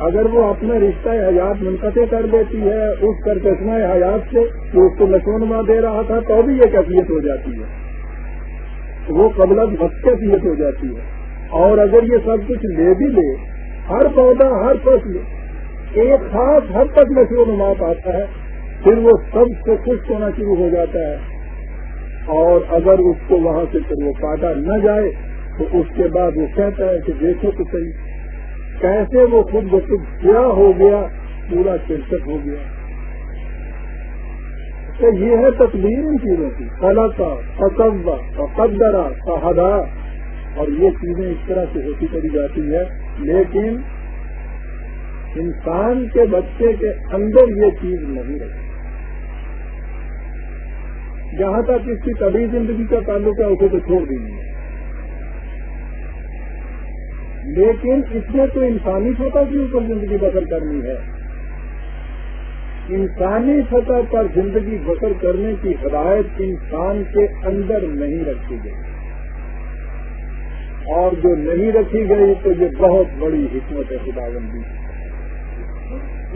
اگر وہ اپنا رشتہ حیات منقطع کر دیتی ہے، اس کر چشمہ حیات سے جو اس کو نشونما دے رہا تھا، تو بھی یہ کیفیت ہو جاتی ہے۔ وہ قبل وقت کیفیت ہو جاتی ہے۔ اور اگر یہ سب کچھ لے بھی لے، ہر پودا، ہر فصل ایک خاص حد تک نشو نما پاتا ہے، پھر وہ سب سے خوش ہونا شروع ہو جاتا ہے۔ اور اگر اس کو وہاں سے پھر وہ کاٹا نہ جائے، تو اس کے بعد وہ کہتا ہے کہ دیکھو تو صحیح۔ کیسے وہ خود بخود کیا ہو گیا، پورا چرچک ہو گیا۔ تو یہ ہے تصویر ان چیزوں کی۔ کلا کا قصبہ قدرا اور یہ چیزیں اس طرح سے ہوتی چلی جاتی ہے لیکن انسان کے بچے کے اندر یہ چیز نہیں رہتی۔ جہاں تک اس کی کبھی زندگی کا تعلق ہے، اسے تو چھوڑ دیں لیکن اس میں تو انسانی سطح کے اوپر زندگی بسر کرنی ہے۔ انسانی سطح پر زندگی بسر کرنے کی ہدایت انسان کے اندر نہیں رکھی گئی۔ اور جو نہیں رکھی گئی تو یہ بہت بڑی حکمت ہے خدا بندی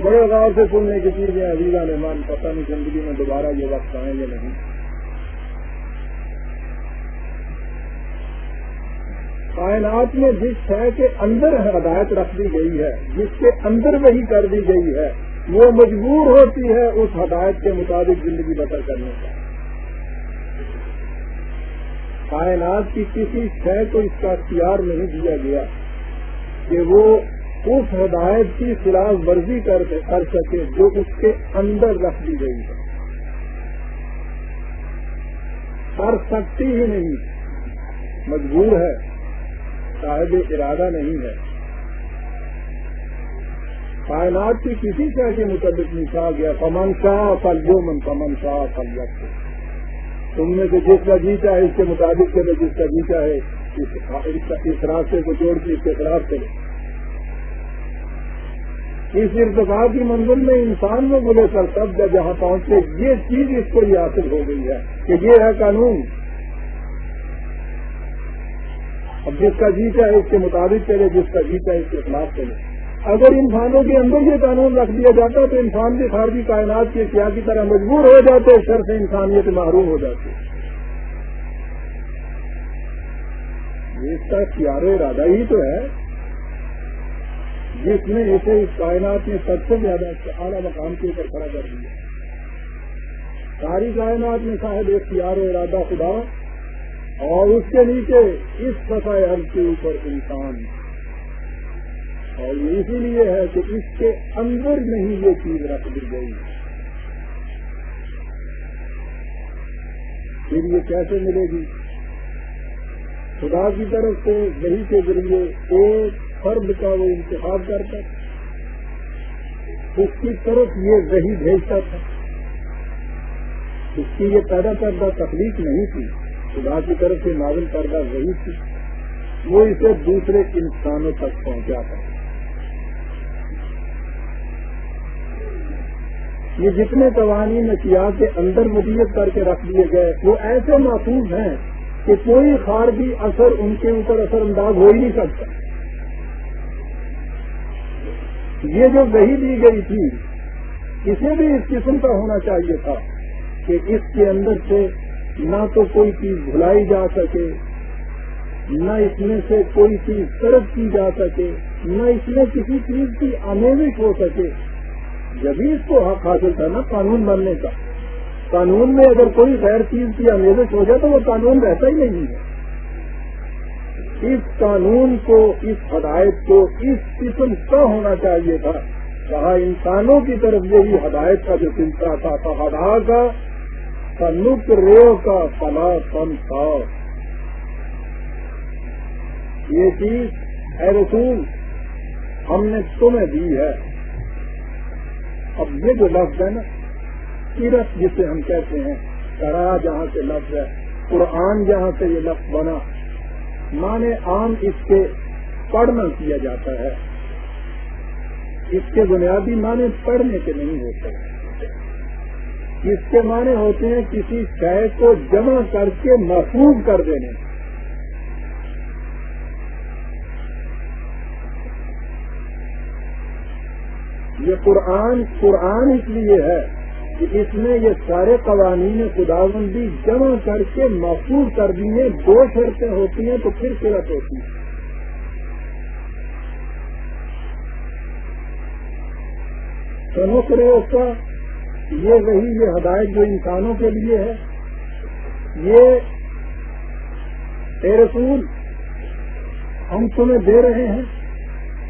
بڑے غور سے سننے کی چیزیں عزیزہ نعمان پتہ نہیں زندگی میں دوبارہ یہ وقت آئیں گے نہیں۔ کائنات میں جس شے کے اندر ہدایت رکھ دی گئی ہے، جس کے اندر وہی کر دی گئی ہے، وہ مجبور ہوتی ہے اس ہدایت کے مطابق زندگی بسر کرنے کا۔ کائنات کی کسی شے کو اس کا اختیار نہیں دیا گیا کہ وہ اس ہدایت کی خلاف ورزی کر سکے جو اس کے اندر رکھ دی گئی ہے۔ کر سکتی ہی نہیں، مجبور ہے۔ صاحب ارادہ نہیں ہے۔ کائنات کی کسی طرح کے متعلق لکھا گیا۔ پمن شاہ پل جو من پمن شاہ پل وقت تم نے تو جس کا جیتا ہے، اس کے مطابق چلے جس کا جیتا ہے، اس راستے کو جوڑ کے اس کے خلاف چلے اس ارتقا کی منزل میں انسان میں بولے کر سب جہاں پہنچے۔ یہ چیز اس کو یہ حاصل ہو گئی ہے کہ یہ ہے قانون۔ اب جس کا جی چاہے اس کے مطابق چلے، جس کا جی چاہے اس کے خلاف چلے۔ اگر انسانوں کے اندر یہ قانون رکھ دیا جاتا تو انسان بھی خارجی کائنات کے کیا کی طرح مجبور ہو جاتے، شر سے انسانیت محروم ہو جاتے اس کا پیارے ارادہ ہی تو ہے۔ جس نے اسے اس کائنات میں سب سے زیادہ اعلیٰ مقام کے اوپر کھڑا کر دیا۔ ساری کائنات میں شاید ایک پیار ارادہ خدا۔ اور اس کے نیچے اس سفا حل کے اوپر انسان اور یہ اسی لیے ہے کہ اس کے اندر نہیں یہ چیز رکھ دی گئی۔ پھر یہ کیسے ملے گی؟ خدا کی طرف سے وہی کے ذریعے ایک فرد کا وہ انتخاب کرتا اس کی طرف یہ وہی بھیجتا تھا۔ اس کی یہ پیدا کردہ تکلیف نہیں تھی۔ خدا کی طرف سے نازل کردہ وہی تھی وہ اسے دوسرے انسانوں تک پہنچا تھا یہ جتنے قوانین نشیات کے اندر مدیت کر کے رکھ دیے گئے، وہ ایسے محفوظ ہیں کہ کوئی خارجی اثر ان کے اوپر اثر انداز ہو ہی نہیں سکتا۔ یہ جو وہی دی گئی تھی اسے بھی اس قسم کا ہونا چاہیے تھا کہ اس کے اندر سے نہ تو کوئی چیز بھلائی جا سکے، نہ اس میں سے کوئی چیز طرف کی جا سکے، نہ اس میں کسی چیز کی آمیزش ہو سکے۔ جبھی اس کو حق حاصل تھا نا قانون بننے کا۔ قانون میں اگر کوئی غیر چیز کی آمیزش ہو جائے تو وہ قانون رہتا ہی نہیں ہے۔ اس قانون کو، اس ہدایت کو، اس قسم کا ہونا چاہیے تھا۔ کہا انسانوں کی طرف یہی ہدایت کا جو سلسلہ تھا فہدا کا فنک ریو کا فلا فن تھا یہ چیز، اے رسول، ہم نے تمہیں دی ہے۔ اب یہ جو لفظ ہے نا سیرت جسے ہم کہتے ہیں کرا جہاں سے لفظ ہے، قرآن جہاں سے یہ لفظ بنا، معنی عام اس کے پڑھنا کیا جاتا ہے۔ اس کے بنیادی معنی پڑھنے کے نہیں ہوتے۔ اس کے معنی ہوتے ہیں کسی شے کو جمع کر کے محفوظ کر دینے۔ یہ قرآن قرآن اس لیے ہے کہ اس میں یہ سارے قوانین خداوندی جمع کر کے محفوظ کر دیے۔ دو شرطیں ہوتی ہیں تو پھر صرف ہوتی ہے۔ سنوکرے اس کا یہ وہی، یہ ہدایت جو انسانوں کے لیے ہے، یہ اے رسول ہم تمہیں دے رہے ہیں۔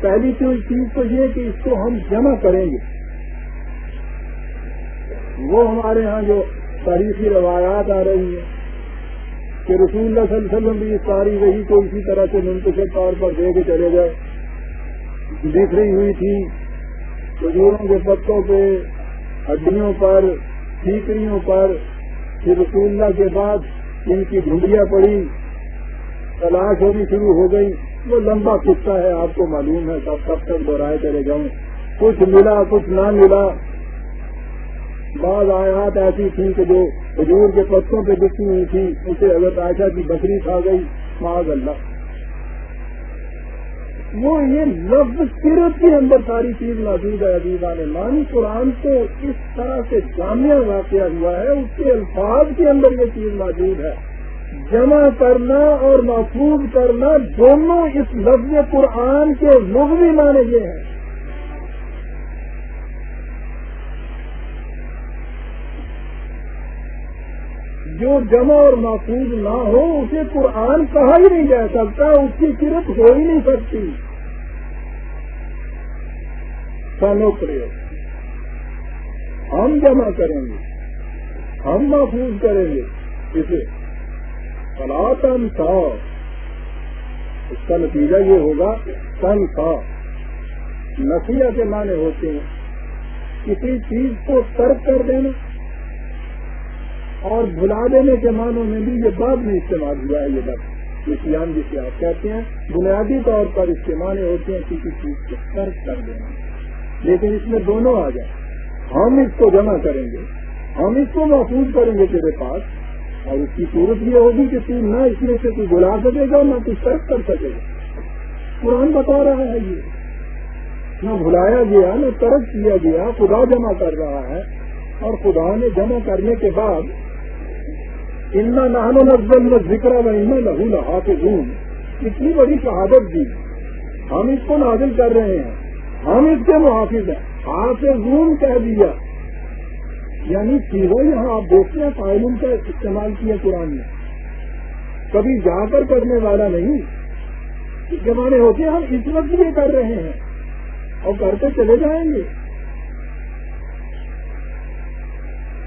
پہلی چیز تو یہ کہ اس کو ہم جمع کریں گے۔ وہ ہمارے ہاں جو تاریخی روایات آ رہی ہیں کہ رسول اللہ صلی اللہ علیہ وسلم بھی ساری وہی کو اسی طرح سے منتخب طور پر دے کے چلے گئے۔ بکھری ہوئی تھی کھجوروں کے پتوں پہ ہڈیوں پر ٹھیکریوں پر، پھر رسول اللہ کے بعد ان کی ڈھونڈیاں پڑی تلاش ہونی شروع ہو گئی۔ وہ لمبا قصہ ہے، آپ کو معلوم ہے، سب کب تک دوہرائے چلے جاؤں۔ کچھ ملا، کچھ نہ ملا۔ بعض آیات ایسی تھی کہ جو حجور کے پتوں پہ دکھی ہوئی تھی اسے اگر عائشہ کی بکری کھا گئی۔ معاذ اللہ۔ وہ یہ لفظ صرف کے اندر ساری چیز موجود ہے عزیز نے مانی قرآن کو اس طرح سے جامعہ واقعہ ہوا ہے، اس کے الفاظ کے اندر یہ چیز موجود ہے۔ جمع کرنا اور محفوظ کرنا دونوں اس لفظ قرآن کے لغوی معنی یہ ہیں۔ جو جمع اور محفوظ نہ ہو، اسے قرآن کہا ہی نہیں جا سکتا، اس کی قرت ہو ہی نہیں سکتی۔ سنو پریو ہم جمع کریں گے۔ ہم محفوظ کریں گے۔ اسے سناتن تھا اس کا نتیجہ یہ ہوگا سن تھا نسیح کے معنی ہوتے ہیں۔ کسی چیز کو ترک کر دینا اور بھلا دینے کے معنوں میں بھی یہ بعد میں استعمال ہوا ہے، یہ لفظ اسلام جسے آپ کہتے ہیں، بنیادی طور پر اس کے معنی ہوتے ہیں کسی چیز کو ترک کر دینا۔ لیکن اس میں دونوں آ جائیں۔ ہم اس کو جمع کریں گے۔ ہم اس کو محفوظ کریں گے تیرے پاس۔ اور اس کی صورت یہ ہوگی کہ تو نہ اس میں سے کوئی بلا سکے گا، نہ کچھ ترک کر سکے گا۔ قرآن بتا رہا ہے یہ۔ نہ بھلایا گیا، نہ ترک کیا گیا، خدا جمع کر رہا ہے۔ اور خدا نے جمع کرنے کے بعد ان نہانو نظم میں ذکر و ان لہو لہا کے اتنی بڑی شہادت دی۔ ہم اس کو نازل کر رہے ہیں۔ ہم اس کے محافظ ہیں۔ ہاں حافظ کہہ دیا۔ یعنی سیدھا یہاں آپ دیکھتے ہیں فائلوں کا استعمال کیا قرآن نے۔ کبھی جا کر کرنے والا نہیں۔ زمانے ہوتے ہم اس وقت یہ کر رہے ہیں۔ اور کرتے چلے جائیں گے۔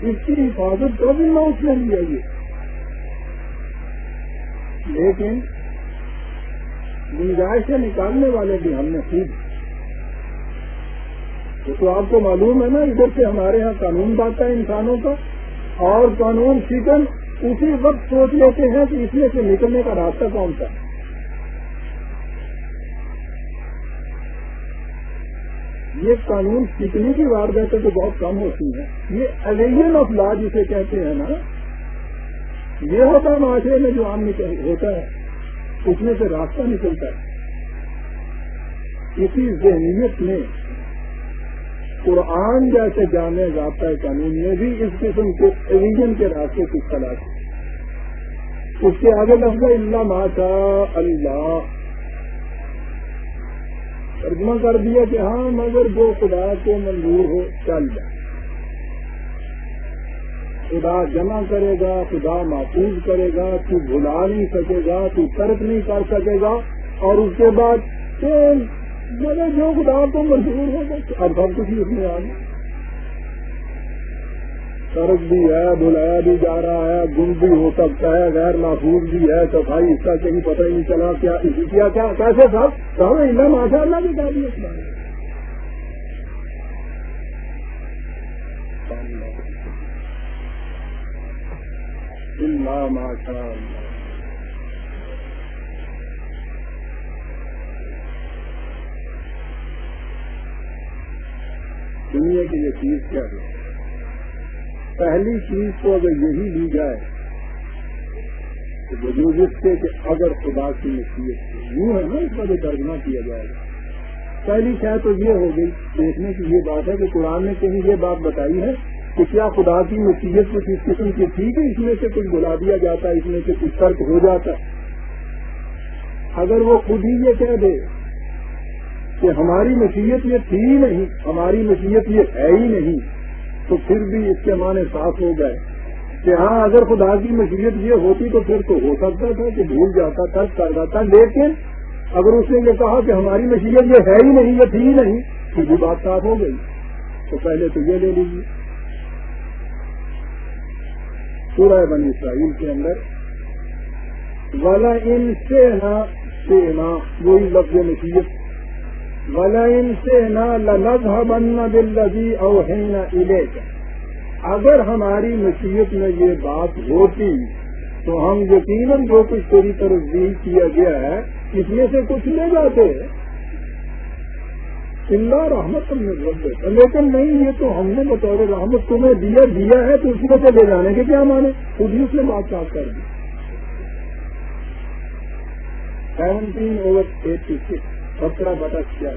اس کی حفاظت کبھی نہ اس نے لیا یہ۔ لیکن گنجائش سے نکالنے والے بھی ہم نے سیکھ تو آپ کو معلوم ہے نا ادھر سے ہمارے یہاں قانون باتا ہے انسانوں کا، اور قانون سیکن اسی وقت سوچ لیتے ہیں کہ اس میں سے نکلنے کا راستہ کون سا یہ قانون سیکھنے کی وارداتیں تو بہت کم ہوتی ہیں یہ الیجن آف لا جسے کہتے ہیں نا، یہ ہوتا ہے معاشرے میں جو عام ہوتا ہے۔ اس میں سے راستہ نکلتا ہے۔ اسی ذہنیت میں قرآن جیسے جانے جاتا ہے قانون میں بھی اس قسم کے ایویژن کے راستے کی تلاش اس کے آگے لفظ اللہ ماشا اللہ ترجمہ کر دیا کہ ہاں مگر جو خدا کو منظور ہو، چل جائے خدا جمع کرے گا، خدا محفوظ کرے گا، تو بھلا نہیں سکے گا، تو ترک نہیں کر سکے گا۔ اور اس کے بعد مگر جو خدا کو منظور ہوگا اب سب کچھ اس میں آ گیا سڑک بھی ہے، بلایا بھی جا رہا ہے، گم بھی ہو سکتا ہے، غیر محفوظ بھی ہے، صفائی اس کا کہیں پتہ ہی نہیں چلا، کیا اسی کیا کیا کیسے تھا؟ کہاں اللہ ماشاء اللہ کی تعبیت اللہ ماشاء اللہ۔ دنیا کی یہ چیز کیا ہے؟ پہلی چیز تو اگر یہی لی جائے، تو وجود سے کہ اگر خدا کی نصیحت یوں ہے نا، اس کا جو ترجمہ کیا جائے گا۔ پہلی شاید تو یہ ہو گئی، دیکھنے کی یہ بات ہے کہ قرآن نے کہیں یہ بات بتائی ہے کہ کیا خدا کی نصیحت کچھ اس قسم کی تھی کہ اس میں سے کچھ بلا دیا جاتا ہے، اس میں سے کچھ ترک ہو جاتا ہے؟ اگر وہ خود ہی یہ کہہ دے کہ ہماری نصیحت یہ تھی ہی نہیں، ہماری نصیحت یہ ہے ہی نہیں، تو پھر بھی اس کے معنی صاف ہو گئے کہ ہاں اگر خدا کی نصیحت یہ ہوتی تو پھر تو ہو سکتا تھا کہ بھول جاتا تھا، کر جاتا لیکن اگر اس نے یہ کہا کہ ہماری نصیحت یہ ہے ہی نہیں، یہ تھی ہی نہیں، پھر بھی بات صاف ہو گئی۔ تو پہلے تو یہ لے لیجیے پورا بنی اسرائیل کے اندر والا ان سے نہ وہی لفظ نصیحت ولئن سے نہ اگر ہماری نصیحت میں یہ بات ہوتی تو ہم یقیناً جو کچھ تیری طرف دی کیا گیا ہے، اس میں سے کچھ لے جاتے۔ اللہ رحمت میں لیکن نہیں، یہ تو ہم نے بطور رحمت تمہیں دیا دیا ہے، تو اس میں سے لے جانے کے کیا مانے خود ہی اس نے بات صاف کر دی۔ سیونٹین اوور ایٹی سکس سترہ بٹا کیا۔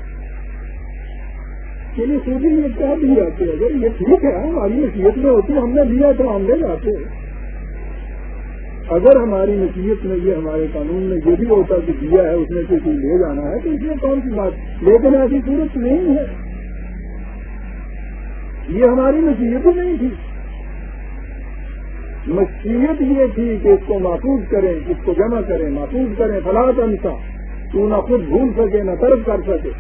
یعنی چلیے سوچیں یہ کیا دی جاتے اگر یہ ٹھیک ہے ہماری نصیحت میں ہوتی ہم نے دیا تو ہم لے جاتے اگر ہماری نصیحت میں یہ ہمارے قانون میں یہ بھی ہوتا کہ دیا ہے، اس میں سے کوئی لے جانا ہے، تو اس میں کون سی بات؟ لیکن ایسی صورت نہیں ہے۔ یہ ہماری نصیحت نہیں تھی۔ نصیحت یہ تھی کہ اس کو محفوظ کریں، اس کو جمع کریں، محفوظ کریں فلاح انسا تو نہ خود بھول سکے، نہ طرف کر سکے۔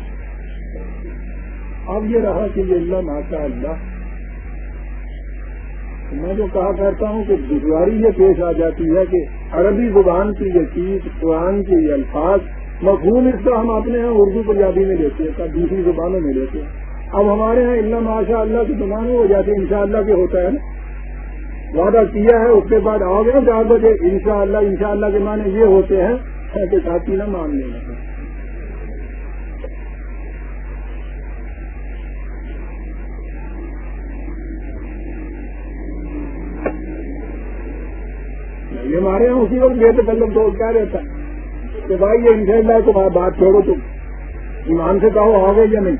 اب یہ رہا کہ یہ اللہ ماشاء اللہ میں جو کہا کرتا ہوں کہ دشواری یہ پیش آ جاتی ہے کہ عربی زبان کی یہ چیز، قرآن کے یہ الفاظ مفہوم اس کا ہم اپنے یہاں اردو پنجابی میں لیتے ہیں دوسری زبانوں میں لیتے ہیں۔ اب ہمارے یہاں اللہ ماشاء اللہ کی زبان ہو جاتی ان شاء اللہ کے ہوتا ہے نا۔ وعدہ کیا ہے، اس کے بعد آ گئے چار بجے ان شاء اللہ ان شاء اللہ کے معنی یہ ہوتے ہیں اچھا کہ ساتھی نہ مان لینا یہ ہمارے یہاں اسی وقت گئے تو پہلے تو کیا رہتا ہے کہ بھائی یہ انشاء اللہ تو بات چھوڑو تم۔ ایمان سے کہو آ گئے یا نہیں۔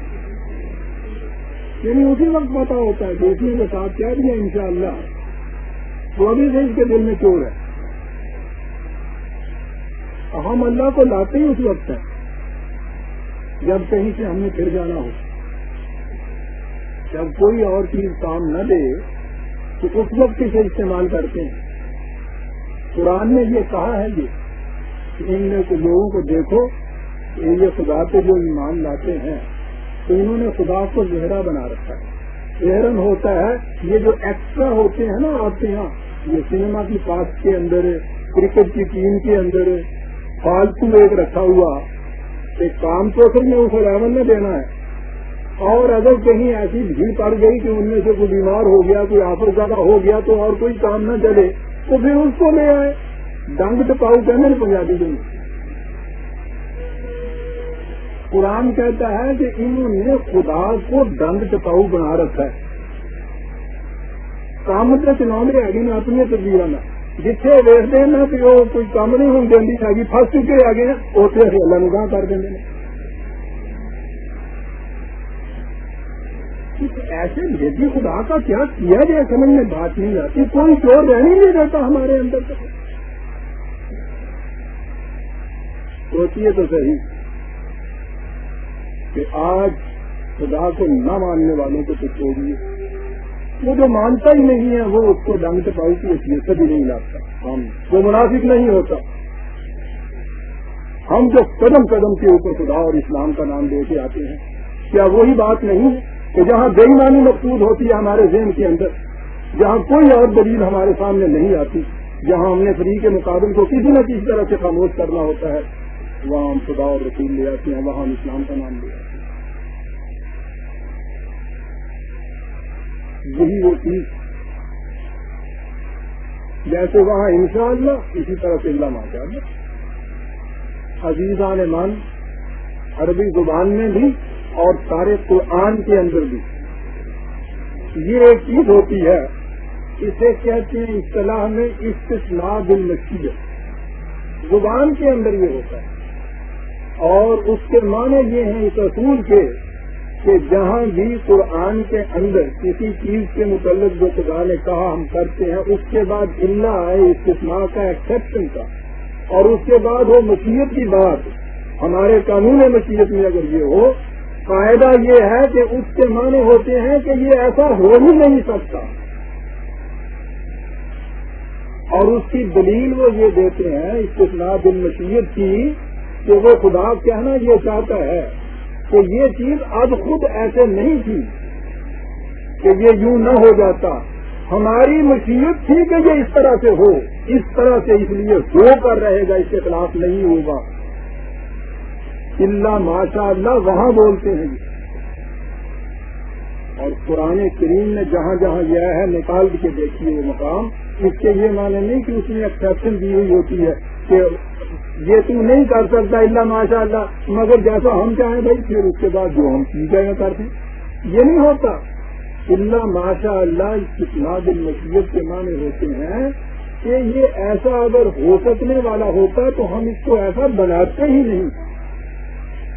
یعنی اسی وقت پتا ہوتا ہے دوسرے کے ساتھ کیا دیا ان شاء اللہ تو ابھی سے اس کے دل میں چور ہے۔ ہم اللہ کو لاتے ہی اس وقت ہے جب کہیں سے ہم نے پھر جانا ہو۔ جب کوئی اور چیز کام نہ دے تو اس وقت اسے استعمال کرتے ہیں۔ قرآن نے یہ کہا ہے یہ کہ ان میں لوگوں کو دیکھو کہ یہ خدا پہ جو ایمان لاتے ہیں، تو انہوں نے خدا کو زہرا بنا رکھا ہے۔ زہرن ہوتا ہے، یہ جو ایکسٹرا ہوتے ہیں نا آپ کے یہاں، یہ سنیما کی پارک کے اندر کرکٹ کی ٹیم کے اندر فالتو ایک رکھا ہوا ایک کام تو اصل میں اس الیون میں دینا ہے۔ اور اگر کہیں ایسی بھیڑ پڑ گئی کہ ان میں سے کوئی بیمار ہو گیا، کوئی آفر زیادہ ہو گیا تو اور کوئی کام نہ چلے، تو پھر اس کو لے آئے۔ ڈنگ ٹپاؤ کہنے پنجابی میں قرآن کہتا ہے کہ انہوں نے خدا کو ڈنگ ٹپاؤ بنا رکھا ہے۔ کام مطلب چلاؤ میں آگے میں اپنی تصویر جتنے ویستے ہیں نا کہ وہ کوئی کام نہیں ہوں دینی چاہیے فس چکے آگے اتنے اچھے اللہ نگاہ کر دیں ایسے بیٹی خدا کا کیا کیا جائے، سمجھ میں بات نہیں آتی۔ کوئی چور رہنے نہیں دیتا ہمارے اندر تک سوچیے تو صحیح کہ آج خدا کو نہ ماننے والوں کو تو چھوڑیے۔ وہ جو مانتا ہی نہیں ہے، وہ اس کو ڈنگ سے پاؤ کی حیثیت بھی نہیں لاتا ہم، وہ مناسب نہیں ہوتا۔ ہم جو قدم قدم کے اوپر خدا اور اسلام کا نام دے کے آتے ہیں، کیا وہی بات نہیں کہ جہاں بےمانی مقصود ہوتی ہے ہمارے ذہن کے اندر، جہاں کوئی اور دلیل ہمارے سامنے نہیں آتی، جہاں ہم نے فری کے مقابل کو کسی نہ کسی طرح سے خاموش کرنا ہوتا ہے، وہاں ہم خدا اور رسول لے آتے ہیں، وہاں ہم اسلام کا نام لے آتے ہیں۔ یہی وہ چیز۔ جیسے وہاں انشاءاللہ اسی طرح سے اللہ ماشاء اللہ عزیزان من، عربی زبان میں بھی اور سارے قرآن کے اندر بھی۔ یہ ایک چیز ہوتی ہے، اسے کہتے ہیں اصطلاح میں استثناب المشیت زبان کے اندر یہ ہوتا ہے۔ اور اس کے معنی یہ ہیں اس اصول کے کہ جہاں بھی قرآن کے اندر کسی چیز کے متعلق جو خدا نے کہا ہم کرتے ہیں، اس کے بعد اللہ آئے، استثناء کا ایکسپشن کا۔ اور اس کے بعد وہ مشیت کی بات۔ ہمارے قانون مشیت میں اگر یہ ہو، فائدہ یہ ہے کہ اس کے معنی ہوتے ہیں کہ یہ ایسا ہو ہی نہیں سکتا۔ اور اس کی دلیل وہ یہ دیتے ہیں، استثناء بن مشیت کی، کہ وہ خدا کہنا یہ چاہتا ہے۔ کہ یہ چیز اب خود ایسے نہیں تھی کہ یہ یوں نہ ہو جاتا۔ ہماری مشیت تھی کہ یہ اس طرح سے ہو۔ اس طرح سے اس لیے ہو کر رہے گا، اس کے خلاف نہیں ہوگا۔ اللہ ماشاء اللہ وہاں بولتے ہیں۔ اور قرآن کریم نے جہاں جہاں یہ ہے نکال کے دیکھیے وہ مقام۔ اس کے یہ معنی نہیں کہ اس میں ایکسپشن دی ہوئی ہوتی ہے کہ یہ تو نہیں کر سکتا اللہ ماشاء اللہ مگر جیسا ہم چاہیں بھائی، پھر اس کے بعد جو ہم چیزیں کرتے یہ نہیں ہوتا۔ اللہ ماشاء اللہ کتنا دن کے معنی ہوتے ہیں کہ یہ ایسا اگر ہو سکنے والا ہوتا تو ہم اس کو ایسا بناتے ہی نہیں۔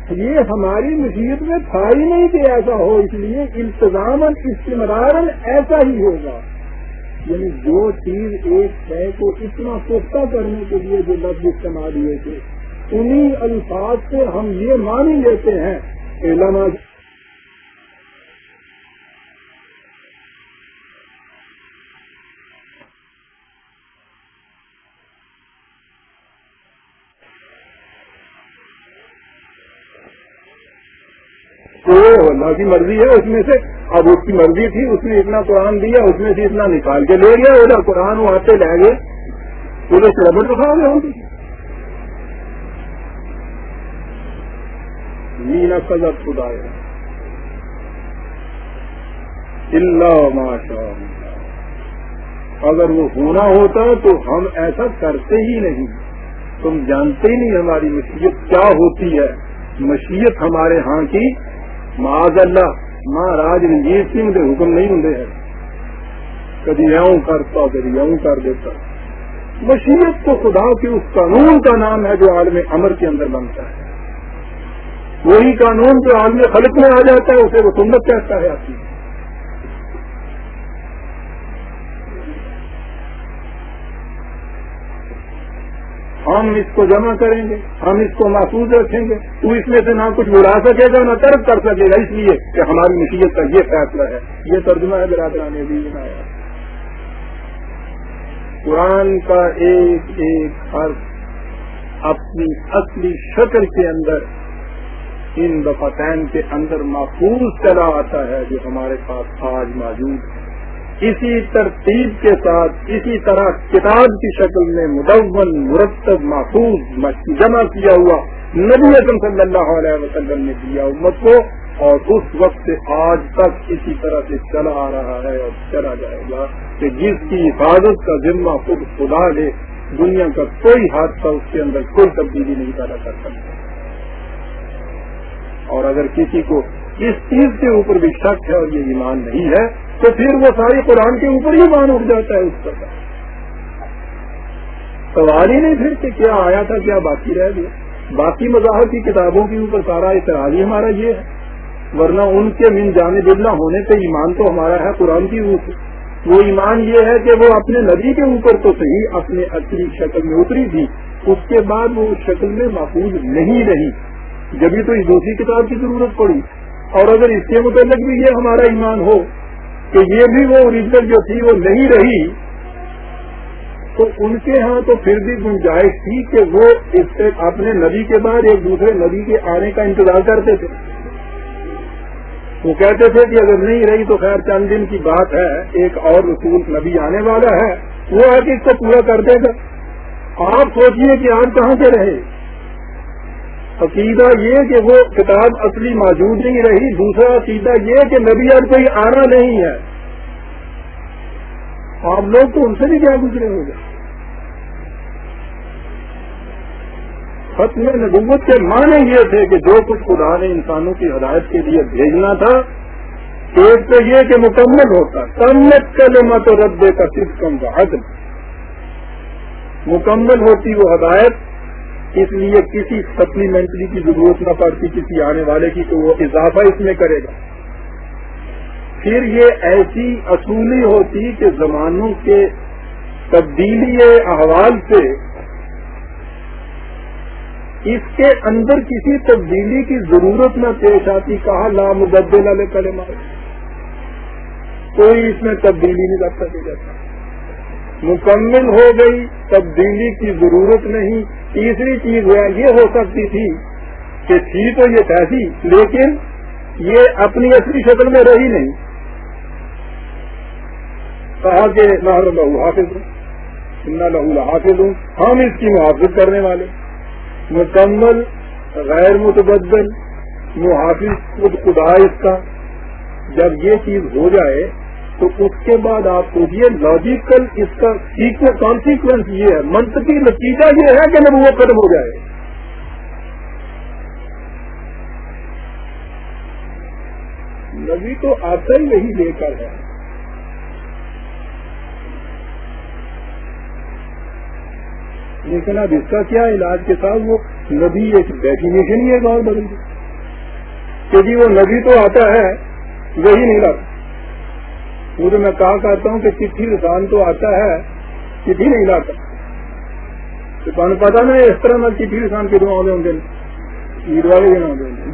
یہ ہماری مصیبت میں تھا ہی نہیں کہ ایسا ہو، اس لیے انتظام استمرار ایسا ہی ہوگا۔ یعنی جو چیز ایک شے کو اتنا پختہ کرنے کے لیے جو لفظ استعمال ہوئے تھے انہیں الفاظ سے ہم یہ مان ہی لیتے ہیں۔ علامہ اللہ کی مرضی ہے اس میں سے اب اس کی مرضی تھی، اس نے اتنا قرآن دیا، اس میں سے اتنا نکال کے لے گیا وہ قرآن وہ آتے لے گئے۔ پورے سربت تو کھا گئے مینا سزا خدا اللہ۔ ماشاء اگر وہ ہونا ہوتا تو ہم ایسا کرتے ہی نہیں۔ تم جانتے ہی نہیں ہماری مشیت کیا ہوتی ہے۔ مشیت ہمارے ہاں کی، معاذ اللہ۔ مہاراج رنجیت سنگھ کے حکم نہیں ہوں کدی ایوں کرتا، کدی ایوں کر دیتا۔ مشیت تو خدا کے اس قانون کا نام ہے جو عالم امر کے اندر بنتا ہے۔ وہی قانون جو عالم خلق میں آ جاتا ہے، اسے وہ سنت کہتا ہے آپ کی ہم اس کو جمع کریں گے، ہم اس کو محفوظ رکھیں گے۔ تو اس میں سے نہ کچھ بلا سکے گا، نہ ترک کر سکے گا۔ اس لیے کہ ہماری نصیحت کا یہ فیصلہ ہے۔ یہ ترجمہ ہے برادران بھی بنایا۔ قرآن کا ایک ایک حرف اپنی اصلی شکل کے اندر، ان دفتین کے اندر محفوظ چلا آتا ہے جو ہمارے پاس آج موجود ہے۔ اسی ترتیب کے ساتھ اسی طرح کتاب کی شکل میں مدون، مرتب، محفوظ جمع کیا ہوا نبی اعظم صلی اللہ علیہ وسلم نے دیا امت کو اور اس وقت سے آج تک اسی طرح سے چلا آ رہا ہے اور چلا جائے گا کہ جس کی حفاظت کا ذمہ خود خدا لے، دنیا کا کوئی حادثہ اس کے اندر کوئی تبدیلی نہیں پیدا کر سکتا۔ اور اگر کسی کو اس چیز کے اوپر بھی شک ہے اور یہ ایمان نہیں ہے تو پھر وہ ساری قرآن کے اوپر ہی مان اٹھ جاتا ہے اس پر۔ سوال ہی نہیں پھر کہ کیا آیا تھا، کیا باقی رہ گیا۔ باقی مذاہب کی کتابوں کے اوپر سارا اعتراض ہی ہمارا یہ ہے۔ ورنہ ان کے من جانے دلہ ہونے پہ ایمان تو ہمارا ہے قرآن کی روح وہ ایمان یہ ہے کہ وہ اپنے نبی کے اوپر تو صحیح اپنے اصلی شکل میں اتری تھی۔ اس کے بعد وہ اس شکل میں محفوظ نہیں رہی۔ جبھی تو اس دوسری کتاب کی ضرورت پڑی۔ اور اگر اس کے متعلق بھی یہ ہمارا ایمان ہو کہ یہ بھی وہ اوریجنل جو تھی وہ نہیں رہی، تو ان کے ہاں تو پھر بھی گنجائش تھی کہ وہ اس سے اپنے نبی کے بعد ایک دوسرے نبی کے آنے کا انتظار کرتے تھے۔ وہ کہتے تھے کہ اگر نہیں رہی تو خیر چند دن کی بات ہے، ایک اور رسول نبی آنے والا ہے، وہ ہے کہ اس کو پورا کر دے گا۔ آپ سوچیے کہ آپ کہاں سے رہے؟ عقیدہ یہ کہ وہ کتاب اصلی موجود نہیں رہی، دوسرا عقیدہ یہ کہ نبی اب کوئی آنا نہیں ہے۔ آپ لوگ تو ان سے بھی کیا گزرے ہو گئے ختم نبوت کے معنی یہ تھے کہ جو کچھ خدا نے انسانوں کی ہدایت کے لیے بھیجنا تھا، ایک تو یہ کہ مکمل ہوتا، کمت کلمت و رد کا صرف کم عدل۔ مکمل ہوتی وہ ہدایت اس لیے کسی سپلیمنٹری کی ضرورت نہ پڑتی کسی آنے والے کی تو وہ اضافہ اس میں کرے گا۔ پھر یہ ایسی اصولی ہوتی کہ زمانوں کے تبدیلی احوال سے اس کے اندر کسی تبدیلی کی ضرورت نہ پیش آتی، کہا لام بدل والے کلمہ۔ کوئی اس میں تبدیلی نہیں رکھ سکے جاتا مکمل ہو گئی، تبدیلی کی ضرورت نہیں۔ تیسری چیز یہ ہو سکتی تھی کہ تھی تو یہ تھی لیکن یہ اپنی اصلی شکل میں رہی نہیں۔ کہا کہ لہو حافظ ہوں لہو حافظ ہوں ہم اس کی محافظ کرنے والے۔ مکمل، غیر متبدل، محافظ خود خدا اس کا۔ جب یہ چیز ہو جائے تو اس کے بعد آپ کو یہ لاجیکل اس کا کانسیکوینس یہ ہے، منطقی نتیجہ یہ ہے کہ وہ ختم ہو جائے۔ نبی تو آتا ہی یہی لے کر ہے۔ لیکن اب اس کا کیا علاج کے ساتھ وہ نبی ایک ڈیفینیشن ہی ہے گاؤں بدل کیونکہ وہ نبی تو آتا ہے، وہی نہیں لاتا وہ تو میں کہا کرتا ہوں کہ چٹھی رسان تو آتا ہے، چٹھی نہیں لاتا۔ تو تمہیں پتا نا اس طرح میں چٹھی رسان کے دعا ہوں گے؟ عید والے دن آدھے ہوں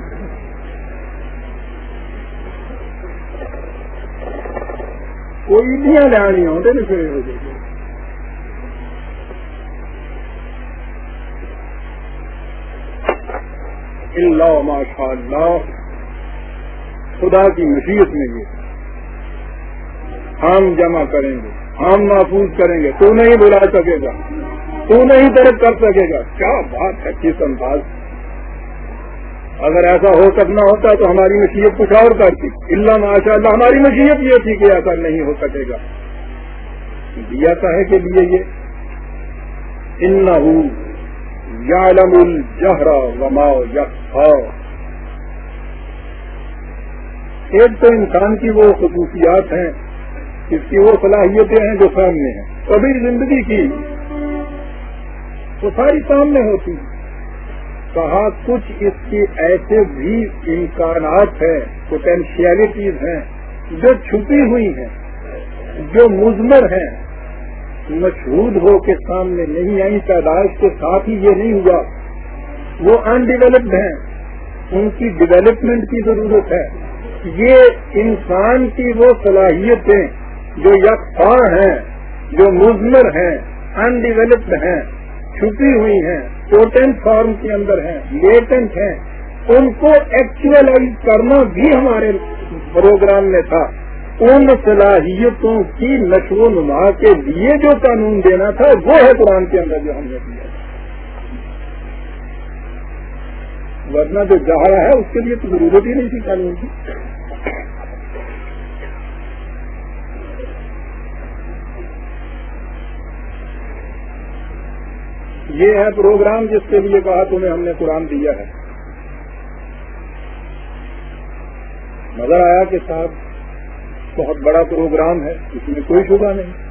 کوئی عیدیاں لینی ہوتے نا پھر۔ اللہ ماشاء اللہ خدا کی مشیت میں یہ۔ ہم جمع کریں گے، ہم محفوظ کریں گے۔ تو نہیں بلا سکے گا۔ تو نہیں طرف کر سکے گا۔ کیا بات ہے؟ کس انداز؟ اگر ایسا ہو سکنا ہوتا تو ہماری مشیت کچھ اور کرتی اللہ ماشاء اللہ ہماری مشیت یہ تھی کہ ایسا نہیں ہو سکے گا۔ دیا ہے کہ لیے یہ۔ ان یعلم الجہر وما یخفا۔ ایک تو انسان کی وہ خصوصیات ہیں اس کی وہ صلاحیتیں ہیں جو سامنے ہیں۔ کبھی زندگی کی تو ساری سامنے ہوتی کہا، کچھ اس کی ایسے بھی امکانات ہیں پوٹینشیلٹیز ہیں، جو چھپی ہوئی ہیں، جو مزمر ہیں۔ مشہور ہو کے سامنے نہیں آئی، پیدائش کے ساتھ ہی یہ نہیں ہوا۔ وہ انڈیولپڈ ہیں۔ ان کی ڈیولپمنٹ کی ضرورت ہے۔ یہ انسان کی وہ صلاحیتیں جو یکفا ہیں، جو مزمر ہیں انڈیولپڈ ہیں، چھپی ہوئی ہیں پوٹینٹ فارم کے اندر ہیں لیٹنٹ ہیں، ان کو ایکچولائز کرنا بھی ہمارے پروگرام میں تھا۔ ان صلاحیتوں کی نشو و نما کے لیے جو قانون دینا تھا، وہ ہے قرآن کے اندر جو ہم نے دیا۔ ورنہ جو جہاں ہے، اس کے لیے تو ضرورت ہی نہیں تھی قانون کی۔ یہ ہے پروگرام جس کے لیے کہا تمہیں ہم نے قرآن دیا ہے۔ نظر آیا کہ صاحب، بہت بڑا پروگرام ہے، اس میں کوئی شبہ نہیں۔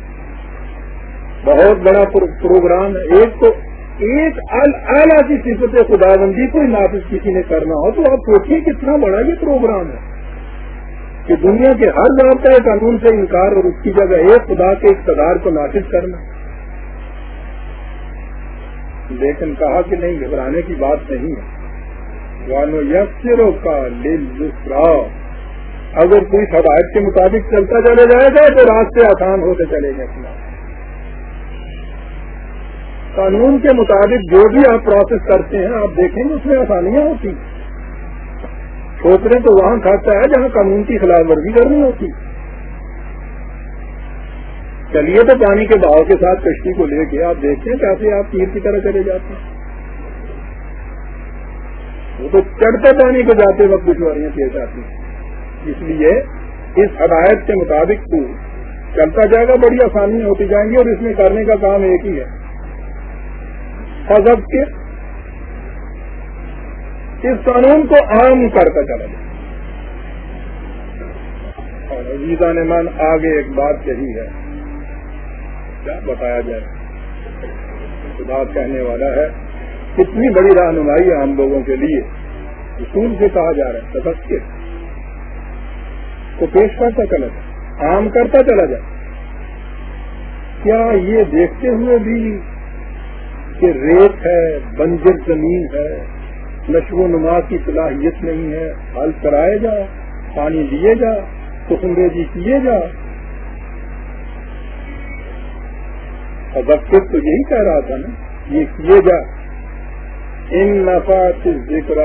بہت بڑا پروگرام ہے۔ ایک تو ایک اعلیٰ کی صفت خدا بندی کو نافذ کسی نے کرنا ہو تو آپ سوچیے کتنا بڑا یہ پروگرام ہے۔ کہ دنیا کے ہر ضابطۂ قانون سے انکار اور اس کی جگہ ایک خدا کے اقتدار کو نافذ کرنا۔ لیکن کہا کہ نہیں، گھبرانے کی بات نہیں ہے۔ وانو یسروں کا اگر کوئی ہدایت کے مطابق چلتا چلے جائے گا، تو راستے آسان ہوتے چلے گئے۔ اپنا قانون کے مطابق جو بھی آپ پروسیس کرتے ہیں، آپ دیکھیں گے، اس میں آسانیاں ہوتی ٹھوکریں تو وہاں کھاتا ہے جہاں قانون کی خلاف ورزی کرنی ہوتی۔ چلیے تو پانی کے بہاؤ کے ساتھ کشتی کو لے کے آپ دیکھتے ہیں کیسے آپ تیر کی طرح چلے جاتے ہیں۔ وہ تو چڑھتے پانی کو جاتے وقت دشواریاں پیش آتی ہیں۔ اس لیے اس ہدایت کے مطابق تو چلتا جائے گا، بڑی آسانی ہوتی جائیں گی اور اس میں کرنے کا کام ایک ہی ہے۔ فضب کے اس قانون کو عام کرتا چلا جائے۔ اور عزیزہ نے من، آگے ایک بات کہی ہے۔ کیا بتایا جائے۔ بات کہنے والا ہے، کتنی بڑی رہنمائی ہے ہم لوگوں کے لیے۔ اصول سے کہا جا رہا ہے تبکے کو پیش کرتا چلا جائے، عام کرتا چلا جائے۔ کیا یہ دیکھتے ہوئے بھی کہ ریت ہے، بنجر زمین ہے، نشو و نما کی صلاحیت نہیں ہے حل کرائے جا، پانی دیے جا ریزی جی کیے جا ادب تو یہی کہہ رہا تھا نا، یہ کیے جا۔ ان نفا ذکر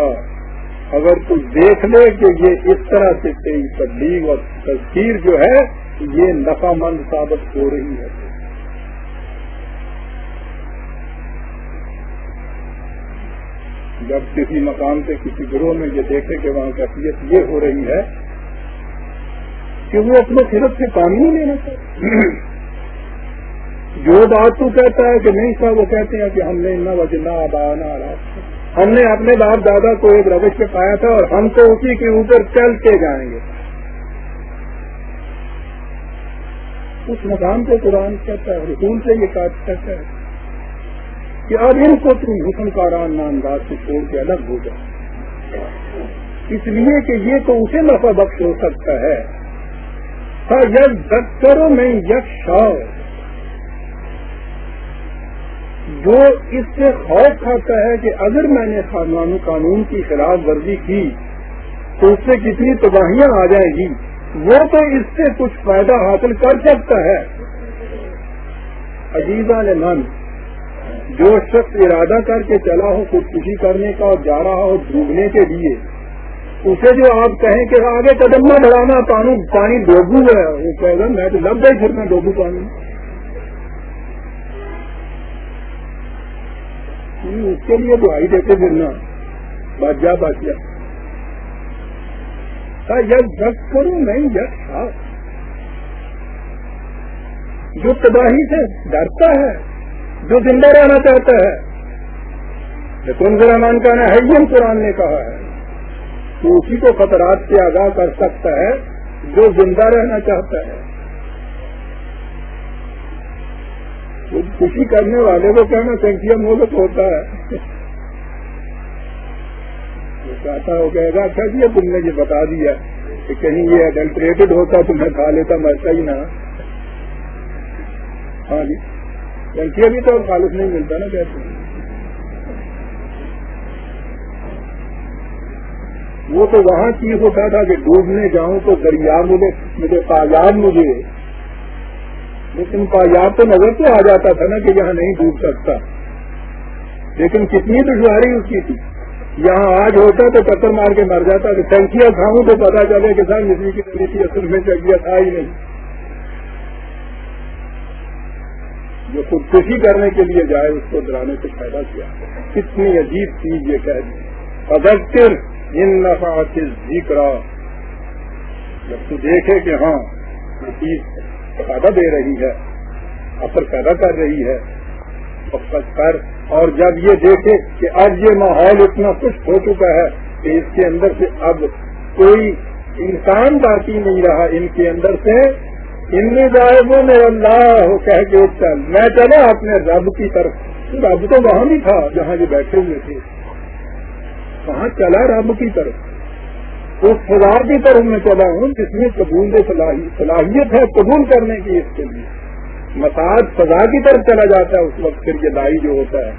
اگر تو دیکھ لے کہ یہ اس طرح سے کئی تبلیغ اور تصویر جو ہے، یہ نفع مند ثابت ہو رہی ہے۔ جب کسی مقام سے کسی گروہ میں یہ دیکھے کہ وہاں کیفیت یہ ہو رہی ہے، کہ وہ اپنے صرف سے پانی نہیں لینا چاہتے جو بات تو کہتا ہے کہ نہیں تھا وہ کہتے ہیں کہ ہم نے نہ وجنا ابانا ہم نے اپنے باپ دادا کو ایک روش پہ پایا تھا اور ہم تو اسی کے اوپر چلتے جائیں گے۔ اس مقام کو قرآن کہتا ہے رسول سے یہ کہتا ہے کہ اب ان کو تم حسن کاران انداز سے چھوڑ کے الگ ہو جائے اس لیے کہ یہ تو اسے نفع بخش ہو سکتا ہے۔ یک کرو میں یک شاؤ جو اس سے خوف کھاتا ہے کہ اگر میں نے خاندان قانون کی خلاف ورزی کی تو اس سے کتنی تباہیاں آ جائیں گی؟ وہ تو اس سے کچھ فائدہ حاصل کر سکتا ہے۔ عجیزہ نے من، جو شخص ارادہ کر کے چلا ہو، خودکشی کرنے کا اور جا رہا ہو ڈوبنے کے لیے، اسے جو آپ کہیں کہ آگے قدم نہ بڑھانا، پانی ڈوبو ہے، وہ کہے گا، میں تو لگ گئی پھر میں ڈوبو پانی۔ اس کے لیے دعائی دیتے پھرنا بادشاہ بادشاہ یج جگ کروں نہیں جگ تھا ہاں۔ جو تباہی سے ڈرتا ہے، جو زندہ رہنا چاہتا ہے۔ لیکن رحمان کا نا ہے قرآن نے کہا ہے۔ تو اسی کو خطرات سے آگاہ کر سکتا ہے، جو زندہ رہنا چاہتا ہے۔ خوشی کرنے والے کو کہنا سنکھیا مولت ہوتا ہے۔ کہتا ہو گئے گا اچھا جی تم نے یہ بتا دیا کہ کہیں یہ اڈلٹریٹڈ ہوتا تو میں کھا لیتا، مرتا ہی نہ۔ ہاں جی۔ سنکھیا بھی تو خالص نہیں ملتا نا کہتے۔ وہ تو وہاں چیز ہوتا تھا کہ ڈوبنے جاؤں تو دریا مجھے مجھے تازاد مجھے۔ لیکن پایاب تو نظر تو آ جاتا تھا نا کہ یہاں نہیں ڈوب سکتا۔ لیکن کتنی دشواری اس کی تھی۔ یہاں آج ہوتا تو چکر مار کے مر جاتا کہ ٹنکیاں کھاؤں تو پتا چلے کہ سر مچھلی کی تھی اصل میں چکیا تھا ہی نہیں۔ جو خودکشی کرنے کے لیے جائے اس کو ڈرانے سے فائدہ کیا؟ کتنی عجیب چیز یہ کہہ دی۔ اگر ان نفا ذکر جب تو دیکھے کہ ہاں یہ چیز فائدہ دے رہی ہے، اثر پیدا کر رہی ہے۔ کر اور جب یہ دیکھے کہ اب یہ ماحول اتنا کچھ ہو چکا ہے کہ اس کے اندر سے اب کوئی انسان باقی نہیں رہا، ان کے اندر سے ان میں جائے وہ اللہ کہہ کے چل۔ میں چلا اپنے رب کی طرف۔ رب تو وہاں بھی تھا جہاں یہ بیٹھے ہوئے تھے۔ کہاں چلا رب کی طرف۔ اس خدا کی طرف میں چلا ہوں، جس میں قبول صلاحیت ہے قبول کرنے کی اس کے لیے۔ مساج سزا کی طرف چلا جاتا ہے، اس وقت پھر یہ دائی جو ہوتا ہے۔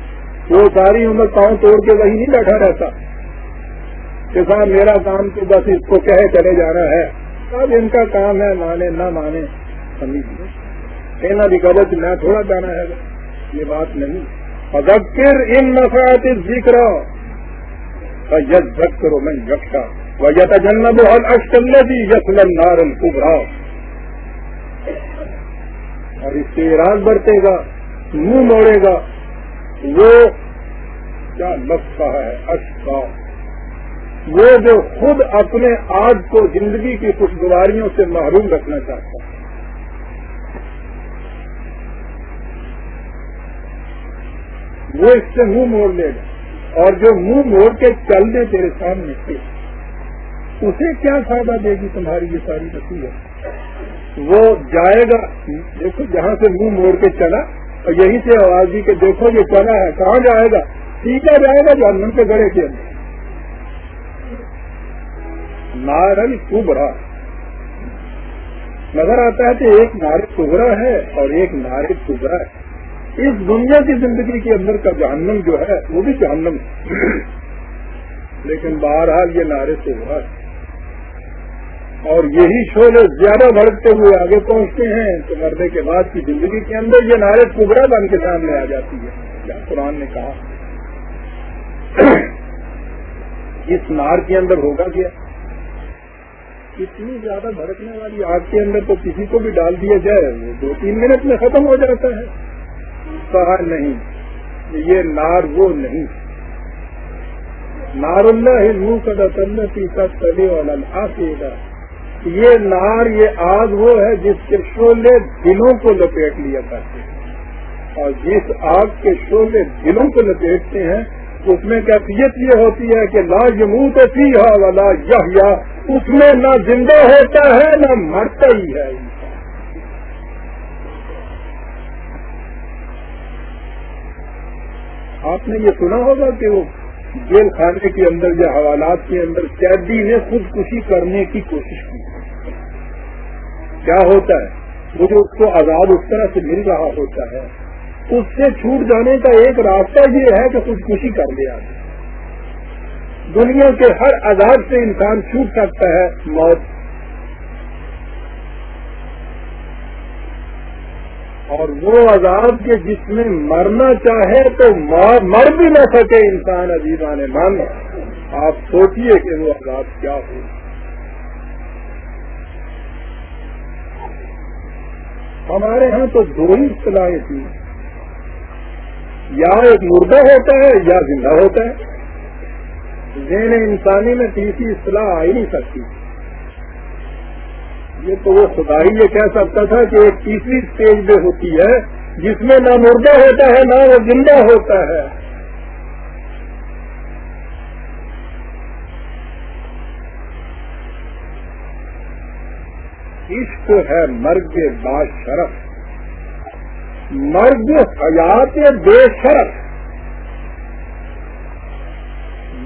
وہ ساری عمر پاؤں توڑ کے وہی نہیں بیٹھا رہتا۔ کہ صاحب، میرا کام تو بس اس کو کہے چلے جانا ہے۔ اب ان کا کام ہے، مانے نہ مانے، سمجھ کہنا بھی غلط نہ تھوڑا جانا ہے۔ یہ بات نہیں۔ ادکر ان نفات ذکر یج جگ کرو میں یکشا وجہ جنم بہت اشکلتی یسلن نارن کبرا اور اس سے راز برتے گا، منہ موڑے گا، وہ کیا لفظ ہے اشکا وہ جو خود اپنے آج کو زندگی کی خوشگواریوں سے محروم رکھنا چاہتا ہے. وہ اس سے منہ موڑ لے گا. اور جو منہ موڑ کے چل تیرے سامنے سے اسے کیا فائدہ دے گی تمہاری یہ ساری نصیحت؟ وہ جائے گا۔ دیکھو، جہاں سے منہ موڑ کے چلا اور یہیں سے آواز دی کہ دیکھو یہ چلا ہے، کہاں جائے گا؟ سیدھا جائے گا جانور کے گڑے کے اندر۔ نارن کبرا۔ نظر آتا ہے کہ ایک نار کبرا ہے اور ایک نار کبرا ہے۔ اس دنیا کی زندگی کے اندر کا جہنم جو ہے، وہ بھی جہنم ہے۔ لیکن بہرحال یہ نعرے سے ہے۔ اور یہی شعلے زیادہ بڑھتے ہوئے آگے پہنچتے ہیں تو مرنے کے بعد کی زندگی کے اندر یہ نعرے کبرا بن کے سامنے آ جاتی ہے۔ قرآن نے کہا، اس نار کے اندر ہوگا کیا؟ اتنی زیادہ بھڑکنے والی آگ کے اندر تو کسی کو بھی ڈال دیا جائے، وہ دو تین منٹ میں ختم ہو جاتا ہے۔ کہا نہیں، یہ نار وہ نہیں۔ نار اللہ منہ کا تنتی کا تلے والا گا یہ نار، یہ آگ وہ ہے جس کے شولے دلوں کو لپیٹ لیا کرتے ہیں۔ اور جس آگ کے شولے دلوں کو لپیٹتے ہیں، اس میں کیفیت یہ ہوتی ہے کہ لا یمو تو سی ہا والا یہ اس میں نہ زندہ ہوتا ہے، نہ مرتا ہی ہے۔ آپ نے یہ سنا ہوگا کہ وہ جیل خانے کے اندر یا حوالات کے اندر قیدی نے خودکشی کرنے کی کوشش کی۔ کیا ہوتا ہے؟ وہ جو اس کو عذاب اس طرح سے مل رہا ہوتا ہے۔ اس سے چھوٹ جانے کا ایک راستہ یہ ہے کہ خودکشی کر لیا دنیا کے ہر عذاب سے انسان چھوٹ سکتا ہے، موت۔ اور وہ عذاب کے جس میں مرنا چاہے تو مر بھی نہ سکے انسان عجیبان من آپ سوچیے کہ وہ عذاب کیا ہو ہمارے ہاں تو دو ہی اصطلاحیں تھی۔ یا ایک مردہ ہوتا ہے یا زندہ ہوتا ہے۔ ذہن انسانی میں تیسری اصطلاح آ ہی نہیں سکتی۔ یہ تو وہ خدائی یہ کہہ سکتا تھا کہ ایک تیسری اسٹیج میں ہوتی ہے جس میں نہ مردہ ہوتا ہے، نہ وہ زندہ ہوتا ہے۔ عشق ہے مرگ شرف مرگ حیات بے شرف۔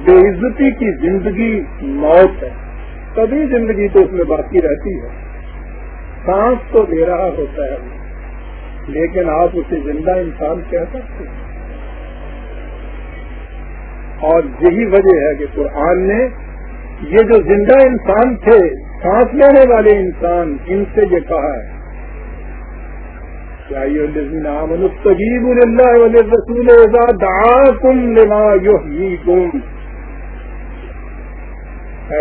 بے عزتی کی زندگی موت ہے۔ کبھی زندگی تو اس میں باقی رہتی ہے۔ سانس تو دے رہا ہوتا ہے۔ لیکن آپ اسے زندہ انسان کہہ سکتے ہیں۔ اور یہی وجہ ہے کہ قرآن نے یہ جو زندہ انسان تھے سانس لینے والے انسان ان سے یہ کہا ہے مستقیب اللہ علیہ رسول تم لما تم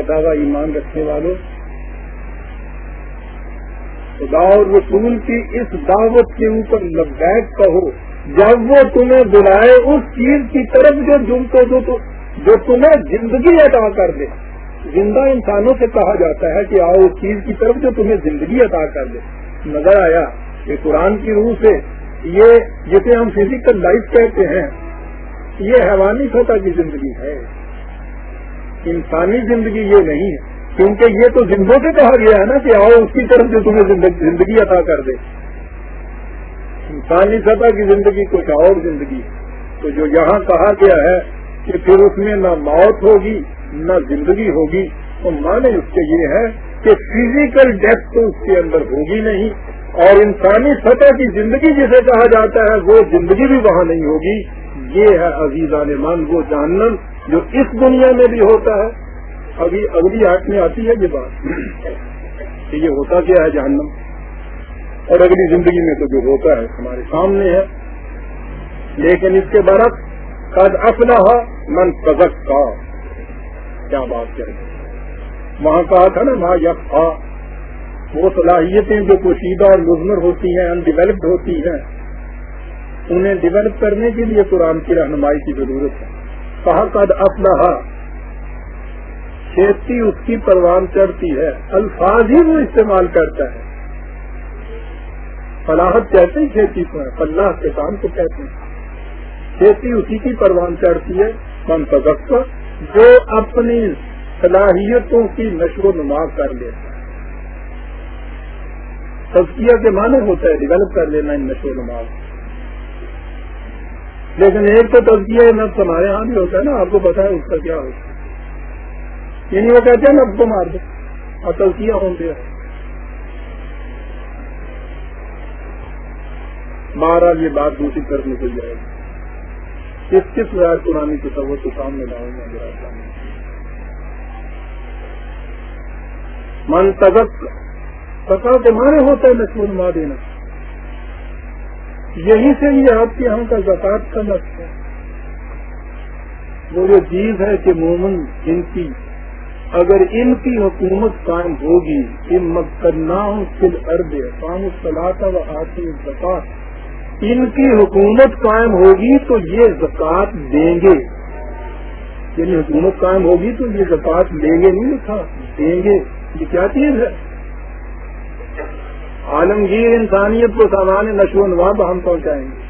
دعوی ایمان رکھنے والوں خدا اور رسول کی اس دعوت کے اوپر لبیک کہو جب وہ تمہیں بلائے اس چیز کی طرف جو جم کو جو, جو تمہیں زندگی عطا کر دے۔ زندہ انسانوں سے کہا جاتا ہے کہ آؤ اس چیز کی طرف جو تمہیں زندگی عطا کر دے۔ نظر آیا کہ قرآن کی روح سے یہ جسے ہم فزیکل لائف کہتے ہیں، یہ حیوانی سطح کی زندگی ہے۔ انسانی زندگی یہ نہیں ہے۔ کیونکہ یہ تو زندوں سے کہا گیا ہے نا کہ آؤ اس کی طرف جو تمہیں زندگی عطا کر دے۔ انسانی سطح کی زندگی کچھ اور زندگی تو جو یہاں کہا گیا ہے کہ پھر اس میں نہ موت ہوگی نہ زندگی ہوگی تو مانے اس کے یہ ہے کہ فزیکل ڈیتھ تو اس کے اندر ہوگی نہیں اور انسانی سطح کی زندگی جسے کہا جاتا ہے وہ زندگی بھی وہاں نہیں ہوگی۔ یہ ہے عزیز عالمان وہ جاننا جو اس دنیا میں بھی ہوتا ہے۔ ابھی اگلی آٹھ میں آتی ہے یہ بات کہ یہ ہوتا کیا ہے جہنم؟ اور اگلی زندگی میں تو جو ہوتا ہے ہمارے سامنے ہے۔ لیکن اس کے برعکس، قد اپنا من سزک کا کیا بات کریں۔ وہاں کہا تھا نا وہاں یک وہ صلاحیتیں جو پوشیدہ اور مزمر ہوتی ہیں ان ڈیولپڈ ہوتی ہیں، انہیں ڈیولپ کرنے کے لیے قرآن کی رہنمائی کی ضرورت ہے۔ کہا، قد افلاح کھیتی اس کی پروان چڑھتی ہے، الفاظ ہی وہ استعمال کرتا ہے۔ فلاحت کہتے ہیں کھیتی کو، فلاح کسان کو کہتے ہیں۔ کھیتی اسی کی پروان چڑھتی ہے۔ من منتظک جو اپنی صلاحیتوں کی نشو و نما کر لیتا ہے۔ تزکیہ کے معنی ہوتا ہے ڈیولپ کر لینا ان نشو و نما لیکن ایک تو تزکیہ نفس ہمارے یہاں بھی ہوتا ہے نا، آپ کو پتا ہے اس کا کیا ہوتا ہے۔ یعنی وہ کہتے ہیں نفس کو مار دو۔ اور تزکیہ ہوں گے۔ مارا یہ بات دوسری طرف نکل جائے گی کس کس وجہ پرانی تصور کو سامنے لاؤں گا میرا سامنے منتظک پتا کے مانے ہوتا ہے نسل نما دینا۔ یہی سے یہ آپ کے یہاں کا زکات کا نقص ہے۔ وہ جو چیز ہے کہ مومن ان کی، اگر ان کی حکومت قائم ہوگی، ان مکنا فل ارد قام صلاح و آتی زکات ان کی حکومت قائم ہوگی تو یہ زکات دیں گے۔ یعنی حکومت قائم ہوگی تو یہ زکات لیں گے نہیں لکھا، دیں گے۔ یہ کیا چیز ہے؟ عالمگیر انسانیت کو سامان نشو و نما ہم پہنچائیں گے۔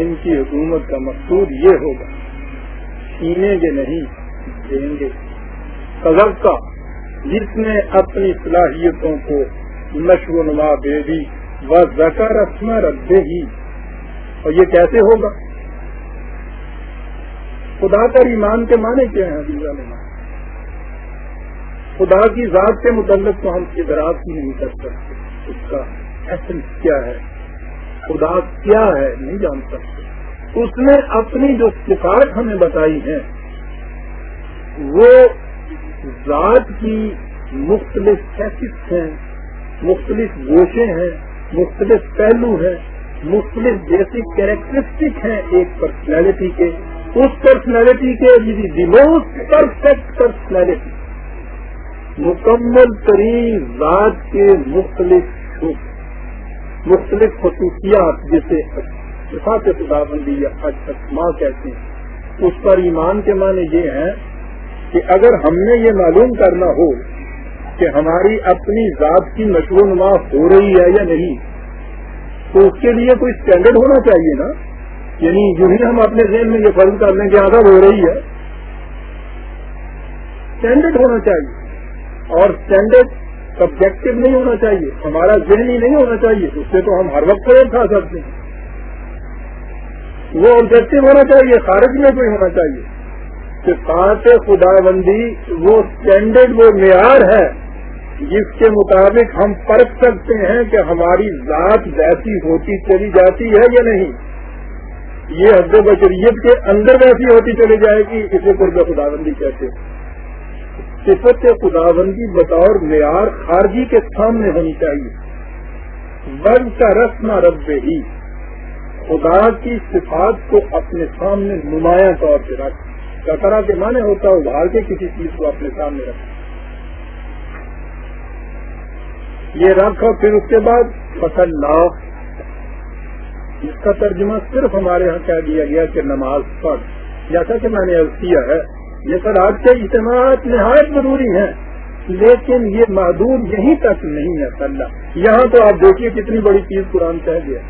ان کی حکومت کا مقصود یہ ہوگا، چھینیں گے نہیں، دیں گے۔ سزب کا جس نے اپنی صلاحیتوں کو نشو و نما دے دی وہ زکر رسم رکھے ہی اور یہ کیسے ہوگا؟ خدا کا ایمان کے معنی کیا ہیں عزیزہ خدا کی ذات کے متعلق تو ہم ادراک ہی نہیں کر سکتے۔ اس کا ایسنس کیا ہے؟ خدا کیا ہے؟ نہیں جان سکتے۔ اس نے اپنی جو صفات ہمیں بتائی ہیں، وہ ذات کی مختلف فیسٹ ہیں، مختلف گوشے ہیں مختلف پہلو ہیں، مختلف بیسک کیریکٹرسٹک ہیں ایک پرسنالٹی کے، اس پرسنالٹی کے دی موسٹ پرفیکٹ پرسنالٹی مکمل ترین ذات کے مختلف مختلف خصوصیات جیسے صفات خدا بندی یا ماں کہتے ہیں۔ اس پر ایمان کے معنی یہ ہے کہ اگر ہم نے یہ معلوم کرنا ہو کہ ہماری اپنی ذات کی نشو و نما ہو رہی ہے یا نہیں، تو اس کے لیے کوئی اسٹینڈرڈ ہونا چاہیے نا؟ یعنی جو ہی ہم اپنے ذہن میں یہ فرض کرنے کی عادت ہو رہی ہے اسٹینڈرڈ ہونا چاہیے۔ اور اسٹینڈرڈ سبجیکٹو نہیں ہونا چاہیے، ہمارا ذہنی نہیں ہونا چاہیے، اس سے تو ہم ہر وقت کھا سکتے ہیں۔ وہ آبجیکٹو ہونا چاہیے، خارج میں کوئی ہونا چاہیے۔ کہ ساتھ خدا بندی وہ اسٹینڈرڈ وہ معیار ہے جس کے مطابق ہم پرکھ سکتے ہیں کہ ہماری ذات ویسی ہوتی چلی جاتی ہے یا نہیں۔ یہ حد بشریت کے اندر ویسی ہوتی چلی جائے گی، اسے قرب خدا بندی کہتے ہیں۔ صفت خداوندی بطور معیار خارجی کے سامنے ہونی چاہیے۔ ورگ کا رسم رب ہی۔ خدا کی صفات کو اپنے سامنے نمایاں طور پہ رکھ۔ کترا کے معنی ہوتا ہے، ابھار کے کسی چیز کو اپنے سامنے رکھ یہ رکھو، پھر اس کے بعد فصل لاؤ اس کا ترجمہ صرف ہمارے یہاں کہہ دیا گیا کہ نماز پڑھ۔ جیسا کہ میں نے عرض کیا ہے، یہ سر آج کے اجتماعات نہایت ضروری ہیں، لیکن یہ محدود یہیں تک نہیں ہے اللہ یہاں تو آپ دیکھیے کتنی بڑی چیز قرآن کہہ گیا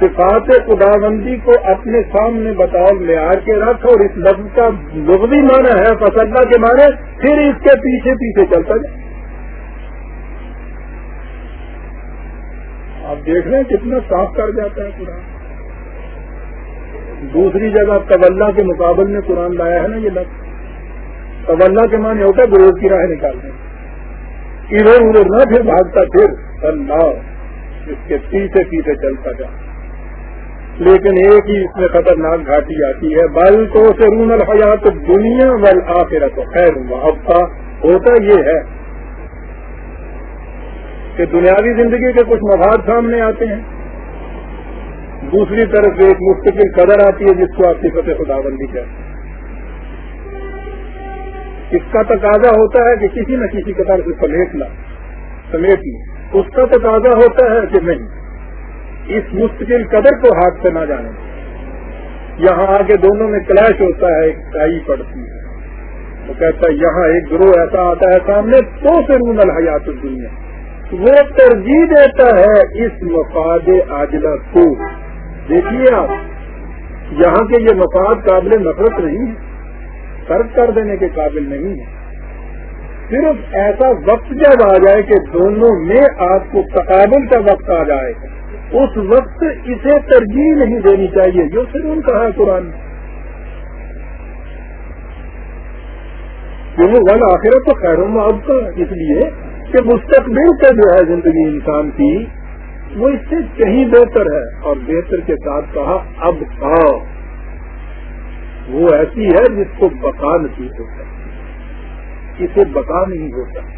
صفات خدا بندی کو اپنے سامنے بتاؤ معیار کے رکھ اور اس لفظ کا لغوی معنی ہے فصلہ کے معنی پھر اس کے پیچھے پیچھے چلتا جائے۔ آپ دیکھ رہے ہیں کتنا صاف کر جاتا ہے قرآن۔ دوسری جگہ طلّہ کے مقابل میں قرآن لایا ہے نا یہ لفظ۔ طلّہ کے معنی ہوتا ہے گروہ کی راہ نکالنے ادھر ادھر نہ پھر بھاگتا پھر۔ اللہ، اس کے پیچھے پیچھے چلتا جا۔ لیکن ایک ہی اس میں خطرناک گھاٹی آتی ہے، بل تو سے رون الحیات دنیا بل آخرت خیر اب ہوتا یہ ہے کہ دنیاوی زندگی کے کچھ مفاد سامنے آتے ہیں۔ دوسری طرف ایک مستقل قدر آتی ہے، جس کو آپ کی فتح خدا بندی ہے اس کا تقاضا ہوتا ہے کہ کسی نہ کسی قدر سے سمیٹ لا سمیٹ لی اس کا تقاضا ہوتا ہے کہ نہیں۔ اس مستقل قدر کو ہاتھ سے نہ جانے۔ یہاں آگے دونوں میں کلیش ہوتا ہے، ایک پڑتی ہے۔ وہ کہتا ہے، یہاں ایک گروہ ایسا آتا ہے سامنے، تو سے رون الحیات دنیا وہ ترجیح دیتا ہے اس مفاد آجلا کو۔ دیکھیے آپ، یہاں کے یہ مفاد قابل نفرت نہیں ہے۔ فرق کر دینے کے قابل نہیں ہے۔ صرف ایسا وقت جب آ جائے کہ دونوں میں آپ کو تقابل کا وقت آ جائے۔ اس وقت اسے ترجیح نہیں دینی چاہیے، جو صرف ان کہا قرآن۔ کیونکہ ون آخرت تو خیروں میں اب کا اس لیے کہ مستقبل کا جو ہے زندگی انسان کی، وہ اس سے کہیں بہتر ہے۔ اور بہتر کے ساتھ کہا، اب آؤ۔ وہ ایسی ہے جس کو بقا نہیں ہوتا اسے بقا نہیں ہوتا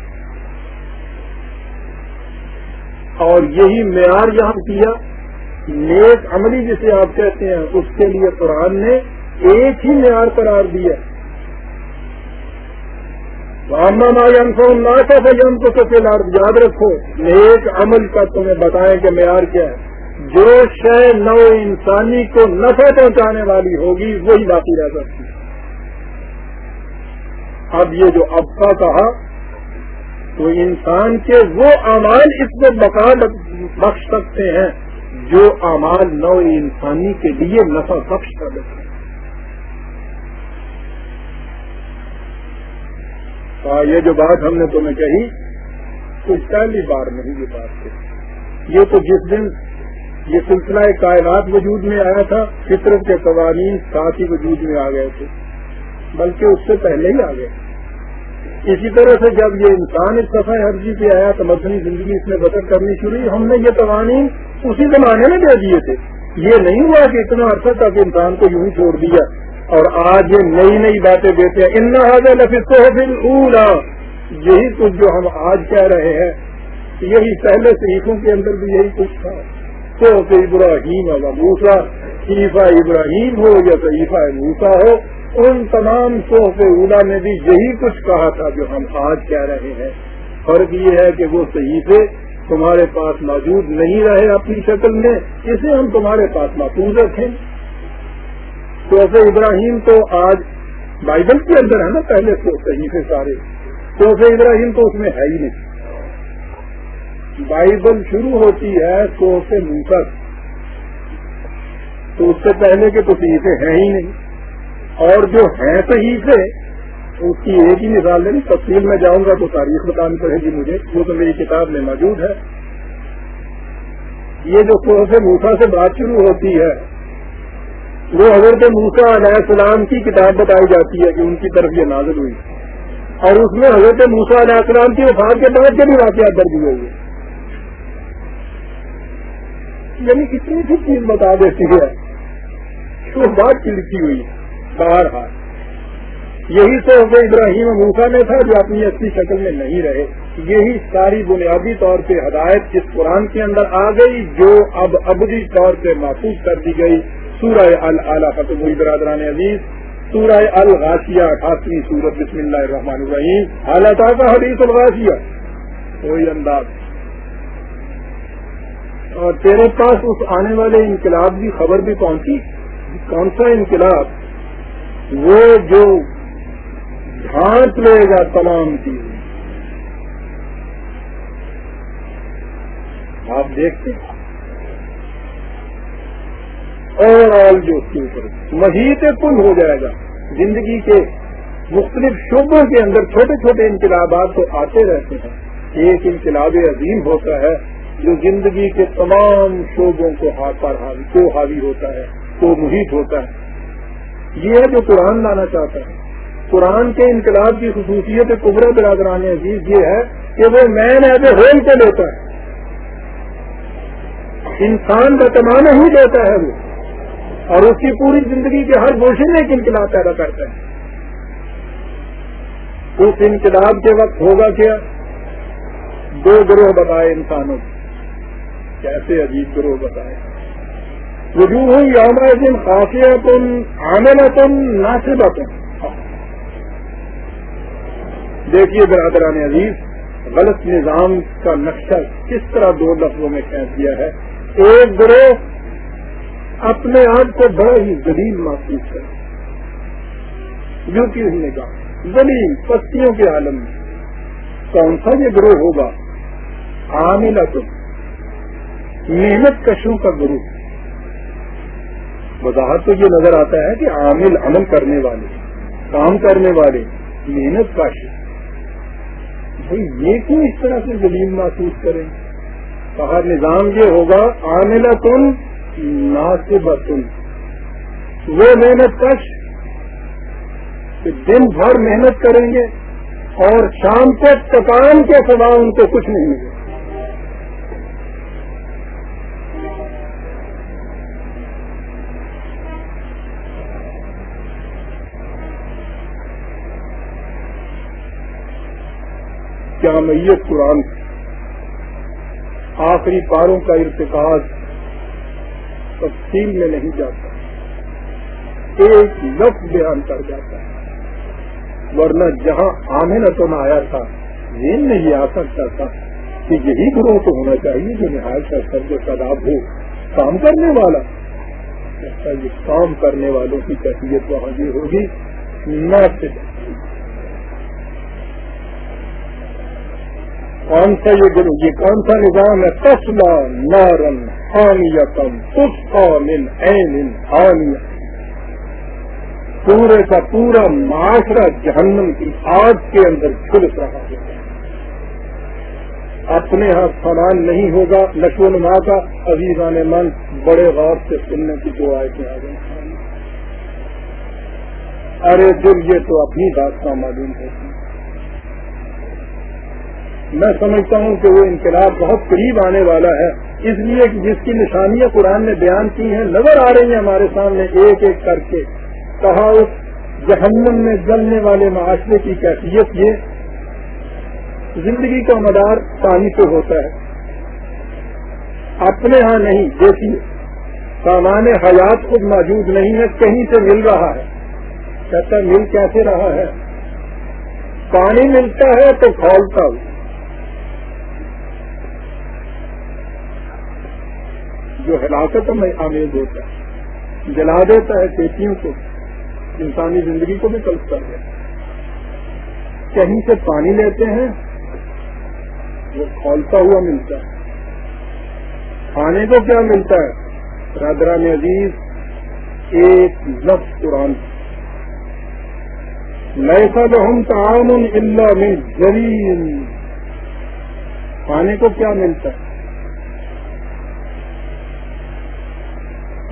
اور یہی معیار یہاں کیا نیک عملی جسے آپ کہتے ہیں، اس کے لیے قرآن نے ایک ہی معیار قرار دیا۔ تو سب یاد رکھو، نیک عمل کا تمہیں بتائیں کہ معیار کیا ہے۔ جو شے نو انسانی کو نفع پہنچانے والی ہوگی، وہی باقی رہ سکتی۔ اب یہ جو اب کہا تو انسان کے وہ اعمال اس میں بقا بخش سکتے ہیں جو اعمال نو انسانی کے لیے نفع بخش کر دیتے ہیں۔ یہ جو بات ہم نے تمہیں کہی، کچھ پہلی بار نہیں یہ بات کہی۔ یہ تو جس دن یہ سلسلہ کائنات وجود میں آیا تھا، فطرت کے قوانین ساتھ ہی وجود میں آ گئے تھے، بلکہ اس سے پہلے ہی آ گئے۔ اسی طرح سے جب یہ انسان اس سفا حرجی پہ آیا تو مدنی زندگی اس میں بچت کرنی شروع ہم نے یہ قوانین اسی زمانے میں دے دیے تھے۔ یہ نہیں ہوا کہ اتنا عرصہ تک انسان کو یوں ہی چھوڑ دیا۔ اور آج یہ نئی نئی باتیں دیتے ہیں۔ ان لفظ پھر اولا یہی کچھ جو ہم آج کہہ رہے ہیں۔ یہی پہلے صحیفوں کے اندر بھی یہی کچھ تھا۔ تو ابراہیم موسا شیفا ابراہیم ہو یا صحیفہ موسا ہو ان تمام صوف اولا نے بھی یہی کچھ کہا تھا جو ہم آج کہہ رہے ہیں۔ فرق یہ ہے کہ وہ صحیفے تمہارے پاس موجود نہیں رہے اپنی شکل میں، اسے ہم تمہارے پاس محفوظ رکھیں۔ توف ابراہیم تو آج بائبل کے اندر ہے نا، پہلے تو صحیح سے سارے۔ توف ابراہیم تو اس میں ہے ہی نہیں۔ بائبل شروع ہوتی ہے تو سے۔ منکر تو اس سے پہلے کے تو صحیح ہیں ہی نہیں۔ اور جو ہیں صحیح سے اس کی ایک ہی مثال نہیں، تفصیل میں جاؤں گا تو تاریخ بتانی پڑے گی مجھے وہ تو میری کتاب میں موجود ہے۔ یہ جو سے موسا سے بات شروع ہوتی ہے، وہ حضرت موسا علیہ السلام کی کتاب بتائی جاتی ہے کہ ان کی طرف یہ نازل ہوئی۔ اور اس میں حضرت موسا علیہ السلام کی وفات کے بعد کے بھی واقعات درج ہوئے ہوئے۔ یعنی اتنی سی چیز بتا دیتی ہے تو بات کی لکھی ہوئی باہر ہاتھ یہی تو ابراہیم موسا میں تھا جو اپنی اچھی شکل میں نہیں رہے۔ یہی ساری بنیادی طور پہ ہدایت اس قرآن کے اندر آ گئی، جو اب ابدی طور پہ محفوظ کر دی گئی۔ سورہ العلیٰ فتح برادران عزیز۔ سورہ الغاشیہ، اٹھاسویں سورت، بسم اللہ الرحمن الرحیم۔ حالات کا حدیث الغاشیہ؟ کوئی انداز۔ اور تیرے پاس اس آنے والے انقلاب کی خبر بھی پہنچی کون سا انقلاب؟ وہ جو ڈھانٹ لے گا تمام چیزیں۔ آپ دیکھتے ہیں۔ اوور آل جو اس کے اوپر مزید کل ہو جائے گا۔ زندگی کے مختلف شعبوں کے اندر چھوٹے چھوٹے انقلابات تو آتے رہتے ہیں۔ ایک انقلاب عظیم ہوتا ہے جو زندگی کے تمام شعبوں کو ہاتھ پر حاوی کو حاوی ہوتا ہے، کو محیط ہوتا ہے۔ یہ ہے جو قرآن لانا چاہتا ہے۔ قرآن کے انقلاب کی خصوصیت قبر برادران عزیز یہ ہے کہ وہ مین ایز اے ہول کو لیتا ہے۔ انسان بتمانا ہی دیتا ہے وہ۔ اور اس کی پوری زندگی کے ہر گوشے میں ایک انقلاب پیدا کرتا ہے۔ اس انقلاب کے وقت ہوگا کیا؟ دو گروہ بتائے انسانوں کیسے عجیب گروہ بتائے؟ وجوہ یوم دن خاصیہ تم آمنا تم ناصبہ تم دیکھیے برادران عزیز، غلط نظام کا نقشہ کس طرح دو لفظوں میں کہہ دیا ہے؟ ایک گروہ اپنے آپ کو بڑا ہی زلیل محسوس کرے جو کہ نے کہا؟ زلیل پستیوں کے عالم میں۔ کون سا یہ گروہ ہوگا؟ عاملہ تو محنت کشوں کا گروہ۔ وضاحت تو یہ نظر آتا ہے کہ عامل عمل کرنے والے، کام کرنے والے، محنت کش بھائی یہ کیوں اس طرح سے زلیل محسوس کریں؟ کہا نظام یہ ہوگا عاملہ تن ناصب تن وہ محنت کش دن بھر محنت کریں گے اور شام کو تکان کے سوا ان کو کچھ نہیں ملے۔ کیا قرآن آخری پاروں کا ارتقاض تفصیل میں نہیں جاتا، ایک لفظ بیان کر جاتا ہے، ورنہ جہاں آنے نہ تو نہ آیا تھا، ذہن میں یہ آ سکتا تھا کہ یہی گروہ تو ہونا چاہیے جو نہایت کا سب شداب ہو، کام کرنے والا۔ یہ کام کرنے والوں کی کیفیت وہاں یہ ہوگی، نہ صرف کون سا یہ گرو یہ کون سا نظام ہے تسلا نارن حامیتم تسقا من عین حامیہ پورے کا پورا معاشرہ جہنم کی آگ کے اندر چھلک رہا ہے۔ اپنے ہاتھ سامان نہیں ہوگا، نشو نما کا عزیزان من بڑے غور سے سننے کی جو آئے تھے آگے ارے دل، یہ تو اپنی بات کا معلوم ہوتی میں سمجھتا ہوں کہ وہ انقلاب بہت قریب آنے والا ہے۔ اس لیے کہ جس کی نشانیاں قرآن نے بیان کی ہیں، نظر آ رہی ہیں ہمارے سامنے ایک ایک کر کے۔ کہا اس جہنم میں جلنے والے معاشرے کی کیفیت یہ زندگی کا مدار پانی سے ہوتا ہے۔ اپنے ہاں نہیں، دیکھیے، سامان حیات خود موجود نہیں ہے، کہیں سے مل رہا ہے۔ کہتا مل کیسے رہا ہے؟ پانی ملتا ہے تو کھولتا ہوں۔ جو ہلاکت میں آمیز ہوتا ہے جلا دیتا ہے کھیتیوں کو۔ انسانی زندگی کو بھی کلپ کر دیتا کہیں سے پانی لیتے ہیں، وہ کھولتا ہوا ملتا ہے۔ کھانے کو کیا ملتا ہے؟ رادران عزیز، ایک لفظ قرآن۔ لیسا ہم تعاون اللہ میں زمین کھانے کو کیا ملتا ہے؟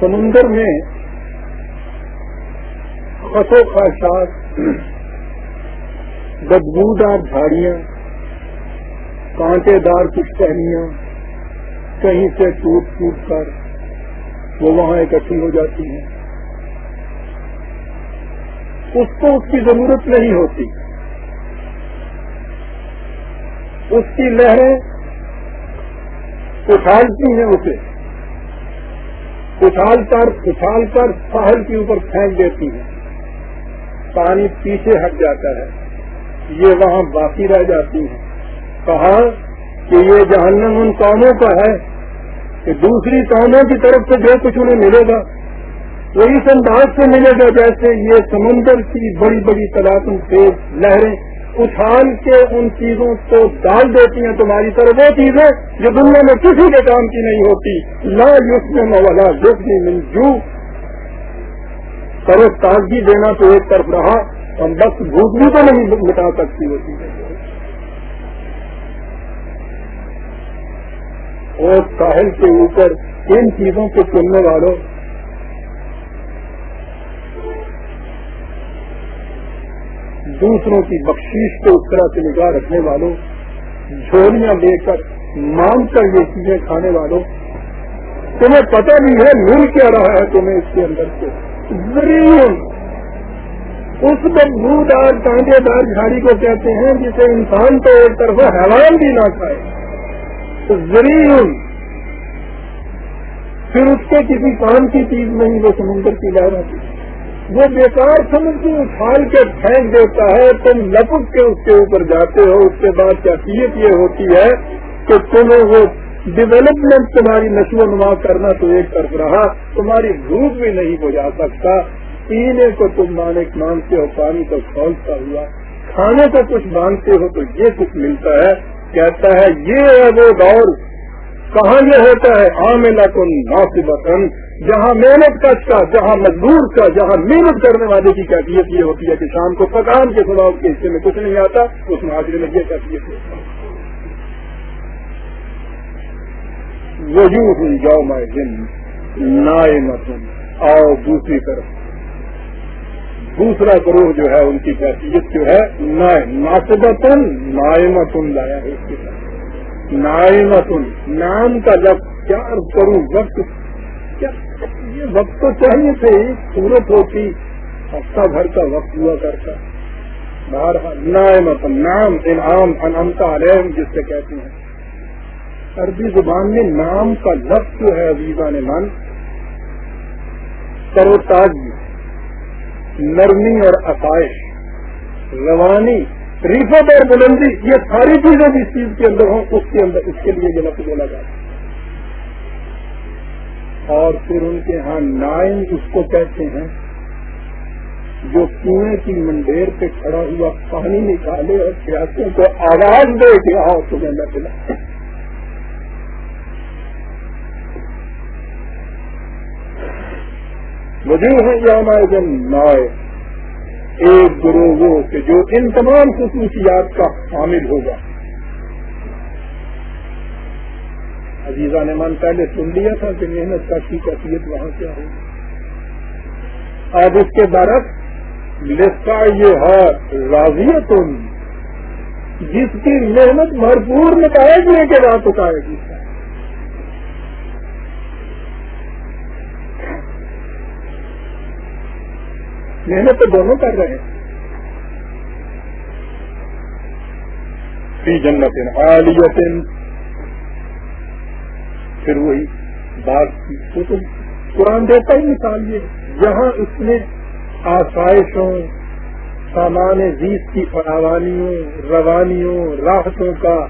سمندر میں خسو خاشات بدبودار جھاڑیاں کانٹے دار پشتہنیاں کہیں سے ٹوٹ ٹوٹ کر وہ وہاں اکٹھی ہو جاتی ہیں۔ اس کو اس کی ضرورت نہیں ہوتی۔ اس کی لہریں اچھالتی ہیں اسے۔ اچھال کر اچھال کر ساحل کے اوپر پھینک دیتی ہے۔ پانی پیچھے ہٹ جاتا ہے۔ یہ وہاں باقی رہ جاتی ہے کہا کہ یہ جہنم ان قوموں کا ہے کہ دوسری قوموں کی طرف سے جو کچھ انہیں ملے گا، وہ اس انداز سے ملے گا جیسے یہ سمندر کی بڑی بڑی تلاقوں سے لہریں اچھال کے ان چیزوں کو ڈال دیتی ہیں تمہاری طرف، وہ چیزیں جو دنیا میں کسی کے کام کی نہیں ہوتی۔ لا یوس میں مولا منجو کرو تازگی دینا تو ایک طرف رہا، اور بس بھوک بھی تو نہیں مٹا سکتی ہوتی اور ساحل کے اوپر ان چیزوں کو چننے والوں دوسروں کی بخشیش کو اس طرح سے نگاہ رکھنے والوں، جھولیاں لے کر مانگ کر یہ چیزیں کھانے والوں۔ تمہیں پتہ نہیں ہے، مل کیا رہا ہے تمہیں اس کے اندر سے۔ ضرور۔ اس بدبودار کانٹے دار جھاڑی کو کہتے ہیں جسے انسان تو ایک طرف حیوان بھی نہ کھائے۔ تو ضرور۔ پھر اس کے کسی کام کی چیز نہیں، وہ سمندر کی لہر آتی وہ بیکار سمجھ کے اچھال کے پھینک دیتا ہے، تم لپک کے اس کے اوپر جاتے ہو، اس کے بعد کیفیت یہ ہوتی ہے کہ تمہیں وہ ڈیولپمنٹ تمہاری نشو و نما کرنا تو ایک طرف رہا، تمہاری بھوک بھی نہیں ہو جا سکتا۔ پینے کو تم مانک مانگتے ہو، پانی کو کھولتا ہوا۔ کھانے کو کچھ مانگتے ہو تو یہ کچھ ملتا ہے۔ کہتا ہے، یہ ہے وہ دور۔ کہاں یہ ہوتا ہے؟ عاملہ کن ناصبتن۔ جہاں محنت کش کا، جہاں مزدور کا، جہاں محنت کرنے والے کی کیفیت یہ ہوتی ہے کہ شام کو پکان کے سوا اس کے حصے میں کچھ نہیں آتا، اس معاشرے میں یہ کیفیت ہوتی ہے۔ وجوہ جاؤ میں دن نائے متن آؤ دوسری طرف۔ دوسرا گروہ جو ہے، ان کی کیفیت جو ہے نائے ناصبتن نائے متن لایا ہے اس کی طرف نائے متن نام کا جب کیا کروں وقت یہ وقت تو چاہیے تھے صورت ہوتی، ہفتہ بھر کا وقت ہوا کرتا۔ باہر نام نام انعام انمتا علیہم، جس سے کہتے ہیں۔ عربی زبان میں نام کا لفظ جو ہے، عزیزہ نے من تروتازی نرمی اور عقائش روانی، ریفت اور بلندی، یہ ساری چیزیں جس چیز کے اندر ہوں، اس کے اندر، اس کے لیے یہ لفظ بولا جاتا ہے۔ اور پھر ان کے ہاں نائن اس کو کہتے ہیں، جو کنویں کی منڈیر پہ کھڑا ہوا پانی نکالے اور پیاسوں کو آواز دے کے آؤ تمہیں نہ پلا مجھے ہے یا جن نائے ایک گروہ وہ کہ جو ان تمام خصوصیات کا حامل ہوگا۔ عزیزہ نے من پہلے سن لیا تھا کہ محنت کا کی کیفیت وہاں سے آئی اب اس کے برف لسکا یہ ہے راضی تم جس کی محنت بھرپور نکالے گی کے بعد اٹھائے گی۔ محنت تو دونوں کر رہے ہیں۔ جنت عالیت پھر وہی بات کی۔ تو قرآن دیتا ہی مثال یہ جہاں اس نے آسائشوں، سامان زیت کی فراوانیوں، روانیوں، راحتوں کا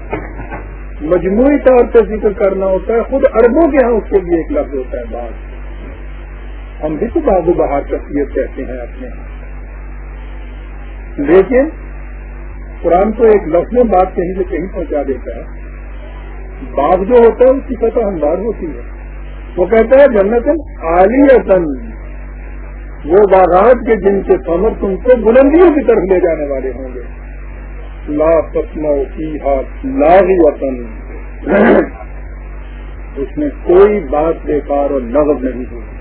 مجموعی طور پہ ذکر کرنا ہوتا ہے۔ خود اربوں کے ہاں اس کے لیے ایک لفظ ہوتا ہے بات۔ ہم بھی تو بابو بہار شخصیت کہتے ہیں اپنے۔ لیکن قرآن تو ایک لفظ میں بات کہیں سے کہیں پہنچا دیتا ہے۔ باغ جو ہوتا ہے، اس کی فتح ہموار ہوتی ہے۔ وہ کہتا ہے جنت عالی وہ باغات کے جن کے کمر تم کو بلندیوں کی طرف لے جانے والے ہوں گے۔ لا پتما کی ہاتھ لاغی وطن اس میں کوئی بات بیکار اور نغب نہیں ہوتی۔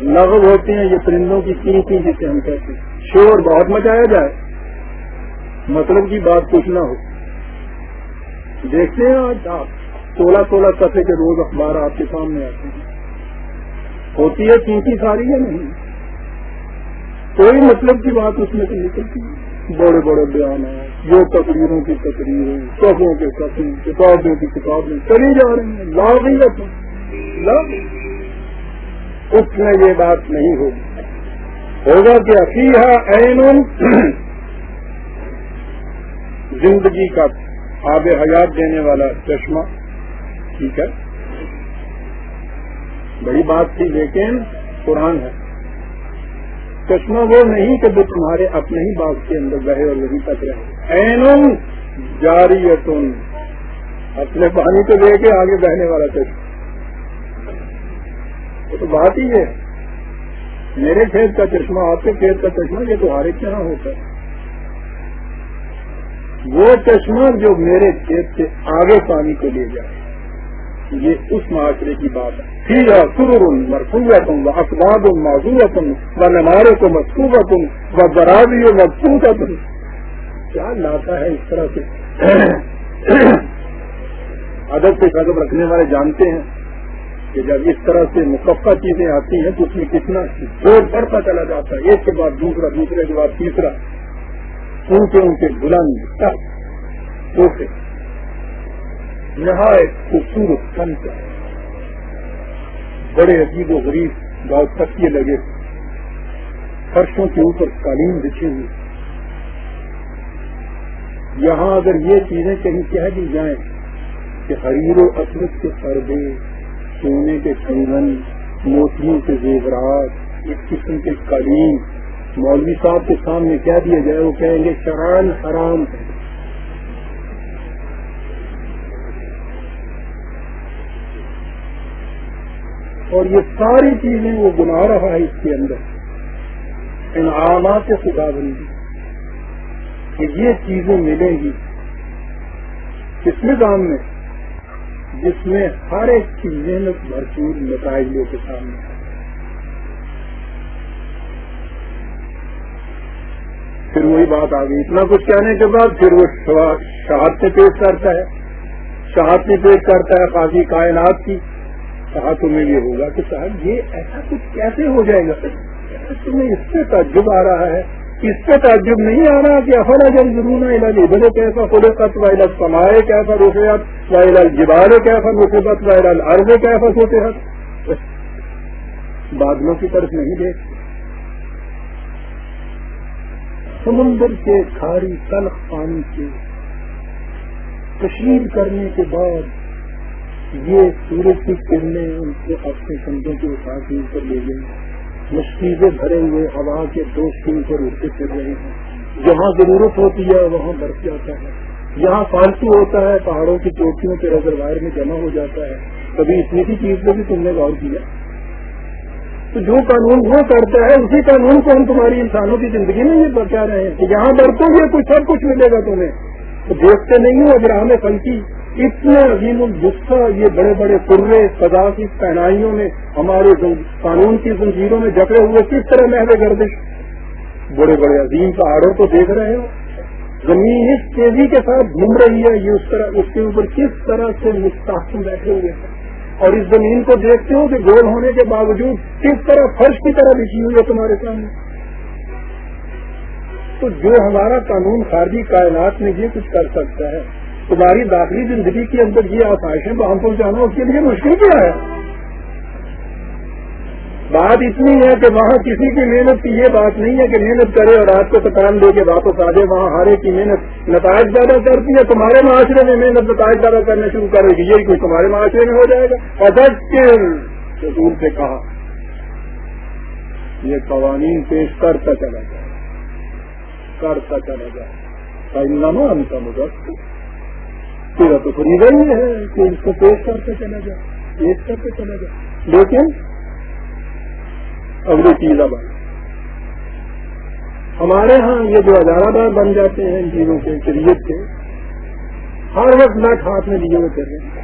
نغب ہوتے ہیں یہ پرندوں کی قیمتی جسے ہم کہتے ہیں۔ شور بہت مچایا جائے۔ مطلب کی بات کچھ نہ ہو۔ دیکھتے ہیں آج آپ۔ سولہ سولہ سفے کے روز اخبار آپ کے سامنے آتے ہیں۔ ہوتی ہے قیمتی ساری ہے نہیں؟ کوئی مطلب کی بات اس میں سے نکلتی بڑے بڑے بیانات، جو تقریروں کی تقریریں صفوں کے صفیں کتابوں کی کتابیں چلی جا رہی ہیں۔ لا گئی لا اس میں یہ بات نہیں ہوگی۔ ہوگا کہ افیہ این زندگی کا آب حیات دینے والا چشمہ، ٹھیک ہے؟ بڑی بات تھی، لیکن قرآن ہے۔ چشمہ وہ نہیں کہ وہ تمہارے اپنے ہی باغ کے اندر رہے اور وہیں تک رہے۔ این جاری اپنے پانی کو لے کے آگے بہنے والا چشمہ۔ وہ تو بات ہی ہے۔ میرے کھیت کا چشمہ، آپ کے کھیت کا چشمہ، یہ تو ہر ایک طرح ہوتا ہے؟ وہ چشمہ جو میرے کھیت سے آگے پانی کو لے جائے۔ یہ اس معاشرے کی بات ہے۔ سرور مرفوتم و اخباب معذورتم و نمارے کو مقصوبتم و برابی و مقصوبتم کیا لاتا ہے اس طرح سے؟ ادب سے قدم رکھنے والے جانتے ہیں کہ جب اس طرح سے مقفع چیزیں آتی ہیں تو اس میں کتنا زور بڑھتا چلا جاتا ہے۔ ایک کے بعد دوسرا، دوسرے کے بعد تیسرا۔ اونچے اونچے بلند سوچے نہایت خوبصورت فن کا بڑے عجیب و غریب گاؤں تکیے لگے۔ فرشوں کے اوپر قالین بچھی ہوئی یہاں اگر یہ چیزیں کہیں کہہ دی جائیں کہ حریر و اصمت کے پردے، سونے کے کنگن موتیوں کے زیورات، اس قسم کے قالین مولوی صاحب کے سامنے کیا دیا جائے، وہ کہیں گے شران حرام ہے۔ اور یہ ساری چیزیں وہ بنا رہا ہے اس کے اندر۔ انعامات خدا بندی۔ کہ یہ چیزیں ملیں گی۔ کس نظام میں؟ جس میں ہر ایک کی محنت بھرپور نتائج کے سامنے۔ پھر وہی بات آ گئی۔ اتنا کچھ کہنے کے بعد پھر وہ شہاد سے پیش کرتا ہے۔ شہاد سے پیش کرتا ہے قاضی کائنات کی۔ کہا تمہیں یہ ہوگا کہ صاحب یہ ایسا کچھ کیسے ہو جائے گا؟ تمہیں اس سے تعجب آ رہا ہے۔ اس سے تعجب نہیں آ رہا کہ افرا جب ضرور علاج ادھر کیسا خلقت وائل سمائے کیسا روسے رسیات وائل جبال کیسا مصیبت وائل عرض کیسا سوتے ہیں بادلوں کی طرف نہیں دیکھ۔ سمندر کے کھاری تلخ پانی سے کشیر کرنے کے بعد یہ سورج کی کرنیں ان کو اپنے کندھوں کے اٹھا کے اوپر لے گئے مشکیزیں بھرے ہوئے، ہوا کے دو سن پر اٹھتے پھر رہے ہیں۔ جہاں ضرورت ہوتی ہے، وہاں برف جاتا ہے۔ جہاں فالتو ہوتا ہے، پہاڑوں کی چوٹیوں کے ریزروائر میں جمع ہو جاتا ہے۔ کبھی اتنی سی چیز کو بھی تم نے غور کیا۔ تو جو قانون وہ کرتا ہے، اسی قانون کو ہم تمہاری انسانوں کی زندگی میں یہ بچا رہے ہیں کہ جہاں برتوں گے کچھ سب کچھ ملے گا تمہیں۔ تو دیکھتے نہیں ہو ابراہم فنکی اتنے عظیم الجسہ، یہ بڑے بڑے قرے، سزا کی پہنائیوں میں ہمارے قانون کی زنجیروں میں جکڑے ہوئے کس طرح محلے گردش۔ بڑے بڑے عظیم پہاڑوں کو دیکھ رہے ہو۔ زمین اس تیزی کے ساتھ گھوم رہی ہے، یہ اس طرح، اس کے اوپر کس طرح سے مستحکم بیٹھے ہوئے ہیں۔ اور اس زمین کو دیکھتے ہو کہ گول ہونے کے باوجود کس طرح فرش کی طرح لکھی ہوئی ہے تمہارے سامنے۔ تو جو ہمارا قانون خارجی کائنات میں یہ کچھ کر سکتا ہے، تمہاری داخلی زندگی کے اندر یہ آسائشیں باہم پہنچانا اس کے لیے مشکل کیا ہے؟ بات اتنی ہے کہ وہاں کسی کی محنت کی یہ بات نہیں ہے کہ محنت کرے اور رات کو تکان دے کے واپس آ جائے۔ وہاں ہر ایک کی محنت نتائج پیدا کرتی ہے۔ تمہارے معاشرے میں محنت نتائج پیدا کرنا شروع کرے گی۔ یہی کوئی تمہارے معاشرے میں ہو جائے گا۔ اور سے کہا۔ یہ قوانین پیش کرتا چلا جائے۔ کرتا چلا جائے۔ ان کا مدد پورا تو خریدا ہی ہے کہ اس کو پیش کرتے چلا جائے۔ پیش کرتے چلا جائے۔ لیکن اگلی چیز اب ہمارے ہاں یہ جو ہزارہ دار بن جاتے ہیں ان چیزوں کے شریعت کے، ہر وقت میٹ ہاتھ میں لیے ہوئے کر رہے ہیں۔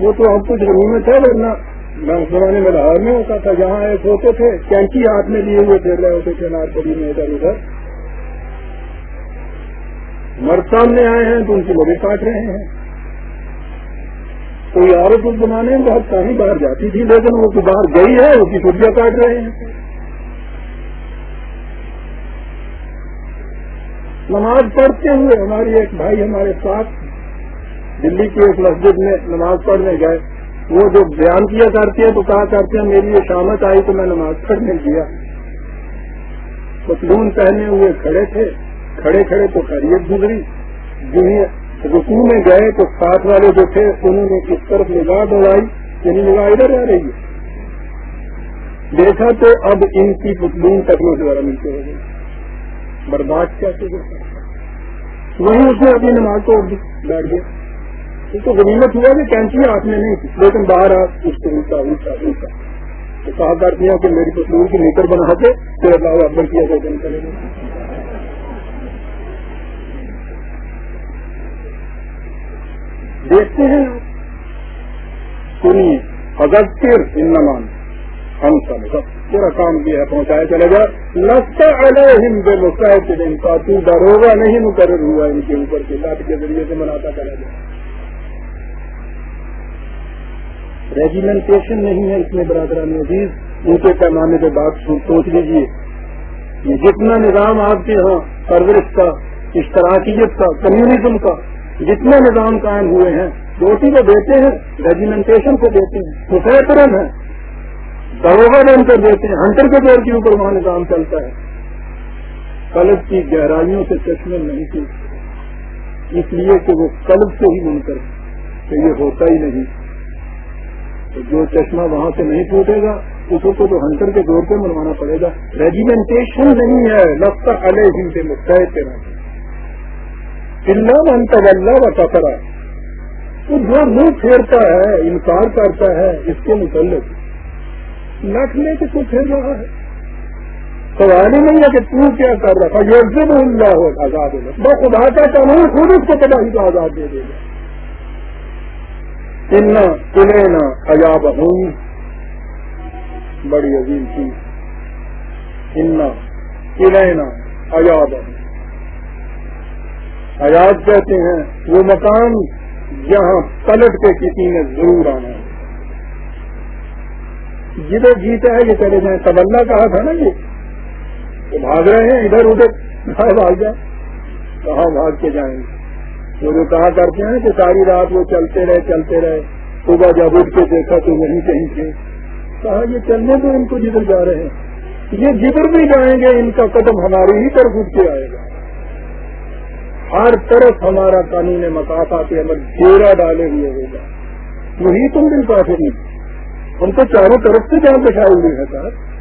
وہ تو ہم کچھ میں تھے ورنہ میں اس زمانے میں لاہور میں ہوتا تھا، جہاں ایک ہوتے تھے کینچی ہاتھ میں لیے ہوئے پھر رہے ہوتے تھے نارکڑی میں ادھر ادھر۔ مرد سامنے آئے ہیں تو ان کی لوگ کاٹ رہے ہیں۔ کوئی عورت اس زمانے میں بہت کہیں باہر جاتی تھی، لیکن وہ باہر گئی ہے اس کی چھٹیاں کاٹ رہے ہیں۔ نماز پڑھتے ہوئے ہماری ایک بھائی ہمارے ساتھ دلی کی ایک مسجد میں نماز پڑھنے گئے۔ وہ جو بیان کیا کرتے ہیں تو کہا کرتے ہیں، میری یہ شامت آئی تو میں نماز پڑھنے گیا۔ پتلون پہنے ہوئے کھڑے تھے، کھڑے کھڑے تو خیریت گزری۔ جنہیں رکو میں گئے تو ساتھ والے جو تھے، انہوں نے کس طرف نگاہ دوڑائی یعنی نگاہ ادھر آ رہی ہے۔ دیکھا تو اب ان کی پتلون تکنے سے ذرا نیچے ہو گئی برداشت کیا وہیں اس نے اپنی نماز کو بیٹھ گیا۔ اس کو غنیمت ہوا کہ کینچی ہاتھ میں نہیں تھی لیکن باہر آ، اس کو اونچا اونچا اونچا تو کہا کرتی ہیں کہ میری پتلون کی نیٹر بنا کے پھر اللہ اکبر کیا کرے گا دیکھتے ہیں۔ سنیے اگستر ان نمان ہم سب تیرا کام کیا ہے، پہنچایا چلے گا لگتا علیہم بے مسائل ان کا تو ڈروگا نہیں مقرر ہوا ان کے اوپر کے لاٹ کے ذریعے سے مناتا چلا گیا ریجیمنٹیشن نہیں ہے اس میں، برادران عزیز۔ ان کے پیمانے کے بعد سوچ لیجیے یہ جتنا نظام آپ کے یہاں پرورش کا اشتراکیت کا، کمیونزم کا جتنے نظام قائم ہوئے ہیں روٹی کو دیتے ہیں ریجیمنٹیشن کو دیتے ہیں مسحترم ہے دروگا بن کر دیتے ہیں ہنٹر کے دور کے اوپر وہاں نظام چلتا ہے۔ قلب کی گہرائیوں سے چشمے نہیں تھی اس لیے کہ وہ قلب سے ہی بن کر کہ یہ ہوتا ہی نہیں۔ تو جو چشمہ وہاں سے نہیں ٹوٹے گا، اس کو تو ہنٹر کے دور پہ منوانا پڑے گا۔ ریجیمنٹیشن نہیں ہے۔ لفظ علیہ ہند سے مستحد کے نام انتظ اللہ و کپڑا تو جو منہ پھیرتا ہے، انکار کرتا ہے، اس کے متعلق نٹ کے تو پھیر رہا ہے۔ سوال ہی نہیں ہے کہ تو کیا کر رہا تھا یہ جب اللہ ہو آزاد ہوگا میں خدا کا قانون خود اس کو تباہی کو آزاد دے دے گا۔ ان تلینا عجاب ہوں بڑی عظیم چیز۔ ان تلینا عجاب ہوں حیات کہتے ہیں، وہ مکان جہاں پلٹ کے کسی نے ضرور آنا ہے۔ جدھر جیتا ہے، یہ چلے جائیں۔ تبلا کہا تھا نا یہ۔ بھاگ رہے ہیں، ادھر ادھر کہاں بھاگ جائیں۔ کہاں بھاگ کے جائیں۔ گے وہ جو کہا کرتے ہیں کہ ساری رات وہ چلتے رہے چلتے رہے۔ صبح جب اٹھ کے دیکھا تو وہیں کہیں تھے۔ کہا یہ چلنے تو ان کو جدھر جا رہے ہیں۔ یہ جدھر بھی جائیں گے، ان کا قدم ہماری ہی طرف اٹھ کے آئے گا۔ ہر طرف ہمارا قانون مقافات عمل گھیرا ڈالے ہوئے ہوگا وہی تم دن کافی نہیں ان کو چاروں طرف سے جہاں بٹھائے ہوئے ہیں سر۔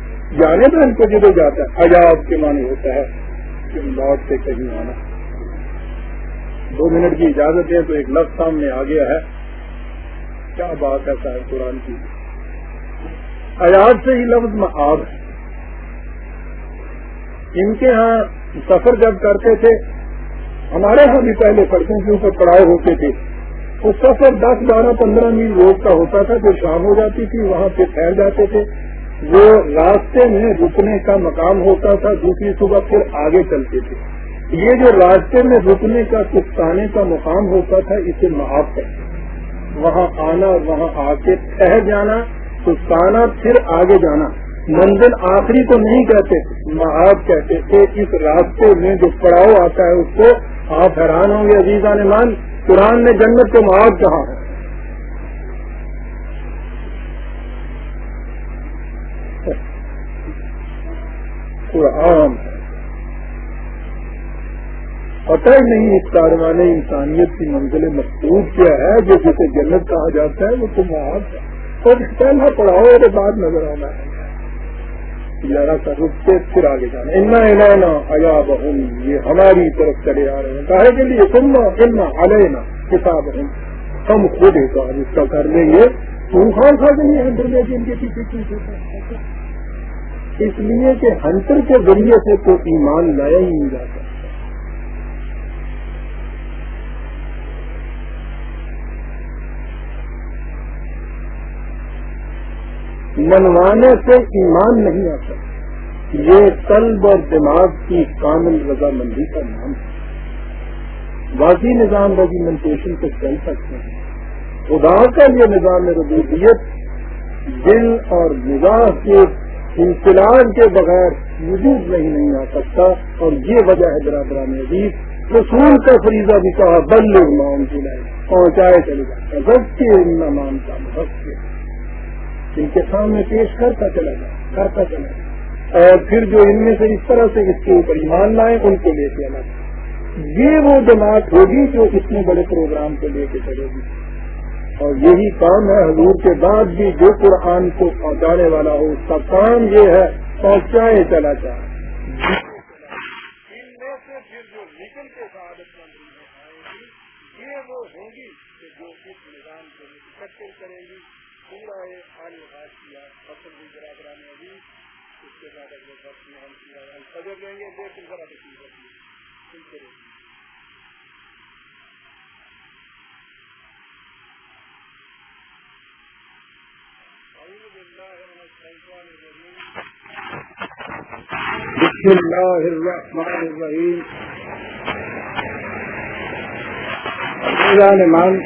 جانے تو ان کو جدو جاتا ہے۔ عجاب کے معنی ہوتا ہے کہ لوٹ سے کہیں آنا۔ دو منٹ کی اجازت ہے تو ایک لفظ سامنے آ گیا ہے۔ کیا بات ہے صاحب قرآن کی؟ عجاب سے ہی لفظ میں آب ہے۔ ان کے ہاں سفر جب کرتے تھے ہمارے یہاں بھی پہلے سڑکوں کے اوپر پڑاؤ ہوتے تھے۔ وہ سفر دس بارہ پندرہ میل روڈ کا ہوتا تھا، جو شام ہو جاتی تھی، وہاں پہ ٹھہر جاتے تھے۔ وہ راستے میں رکنے کا مقام ہوتا تھا، دوسری صبح پھر آگے چلتے تھے۔ یہ جو راستے میں رکنے کا کستانے کا مقام ہوتا تھا، اسے معاف کرتے وہاں آنا، وہاں آ کے ٹھہر جانا کستانا پھر آگے جانا۔ منزل آخری تو نہیں کہتے آپ کہتے تھے۔ اس راستے میں جو پڑاؤ آتا ہے، اس کو آپ حیران ہوں گے عزیزہ مان قرآن نے جنت کو معاف کہا ہے۔ قرآن۔ پتہ ہی نہیں اس کاروان انسانیت کی منزل مقصود کیا ہے جو جسے جنت کہا جاتا ہے، وہ تو معاف ہے۔ اور پہلا پڑھاؤ اور بعد نظر آنا ہے۔ ذرا سا، رک کے پھر آگے جانا۔ اتنا ایا بہن یہ ہماری طرف چلے آ رہے ہیں۔ کہے کے لیے سننا اتنا علینا کتاب ہم ہم خود ایک اس کا کر لیں گے۔ تم خان کھا دیں گے ہنٹر میں ان کے پیچھے کیوں اس لیے کہ ہنٹر کے ذریعے سے تو ایمان لایا ہی نہیں جاتا۔ منوانے سے ایمان نہیں آتا۔ یہ قلب اور دماغ کی کامل رضامندی کا نام ہے۔ واضح نظام ریجیمنٹیشن کو چل سکتے ہیں۔ خدا کا یہ نظام ربوبیت دل اور نگاہ کے انقلاب کے بغیر وجود نہیں نہیں آ سکتا۔ اور یہ وجہ ہے برادران عزیز، رسول کا فریضہ بھی کہا بل مان کی لائن پہنچائے چلے جاتا رب کے نمان کا کے ان کے سامنے پیش کرتا چلا جائے، کرتا چلا جائے۔ اور پھر جو ان میں سے اس طرح سے اس کے اوپر ایمان لائے ان کو لے کے الگ یہ وہ جماعت ہوگی جو اتنے بڑے پروگرام کو لے کے چلے گی۔ اور یہی کام ہے حضور کے بعد بھی جو قرآن کو پہنچانے والا ہو اس کا کام یہ ہے، پہنچائے چلا جائے۔ نظر لیں گے کر بسم الله الرحمن الرحيم اللہ نمان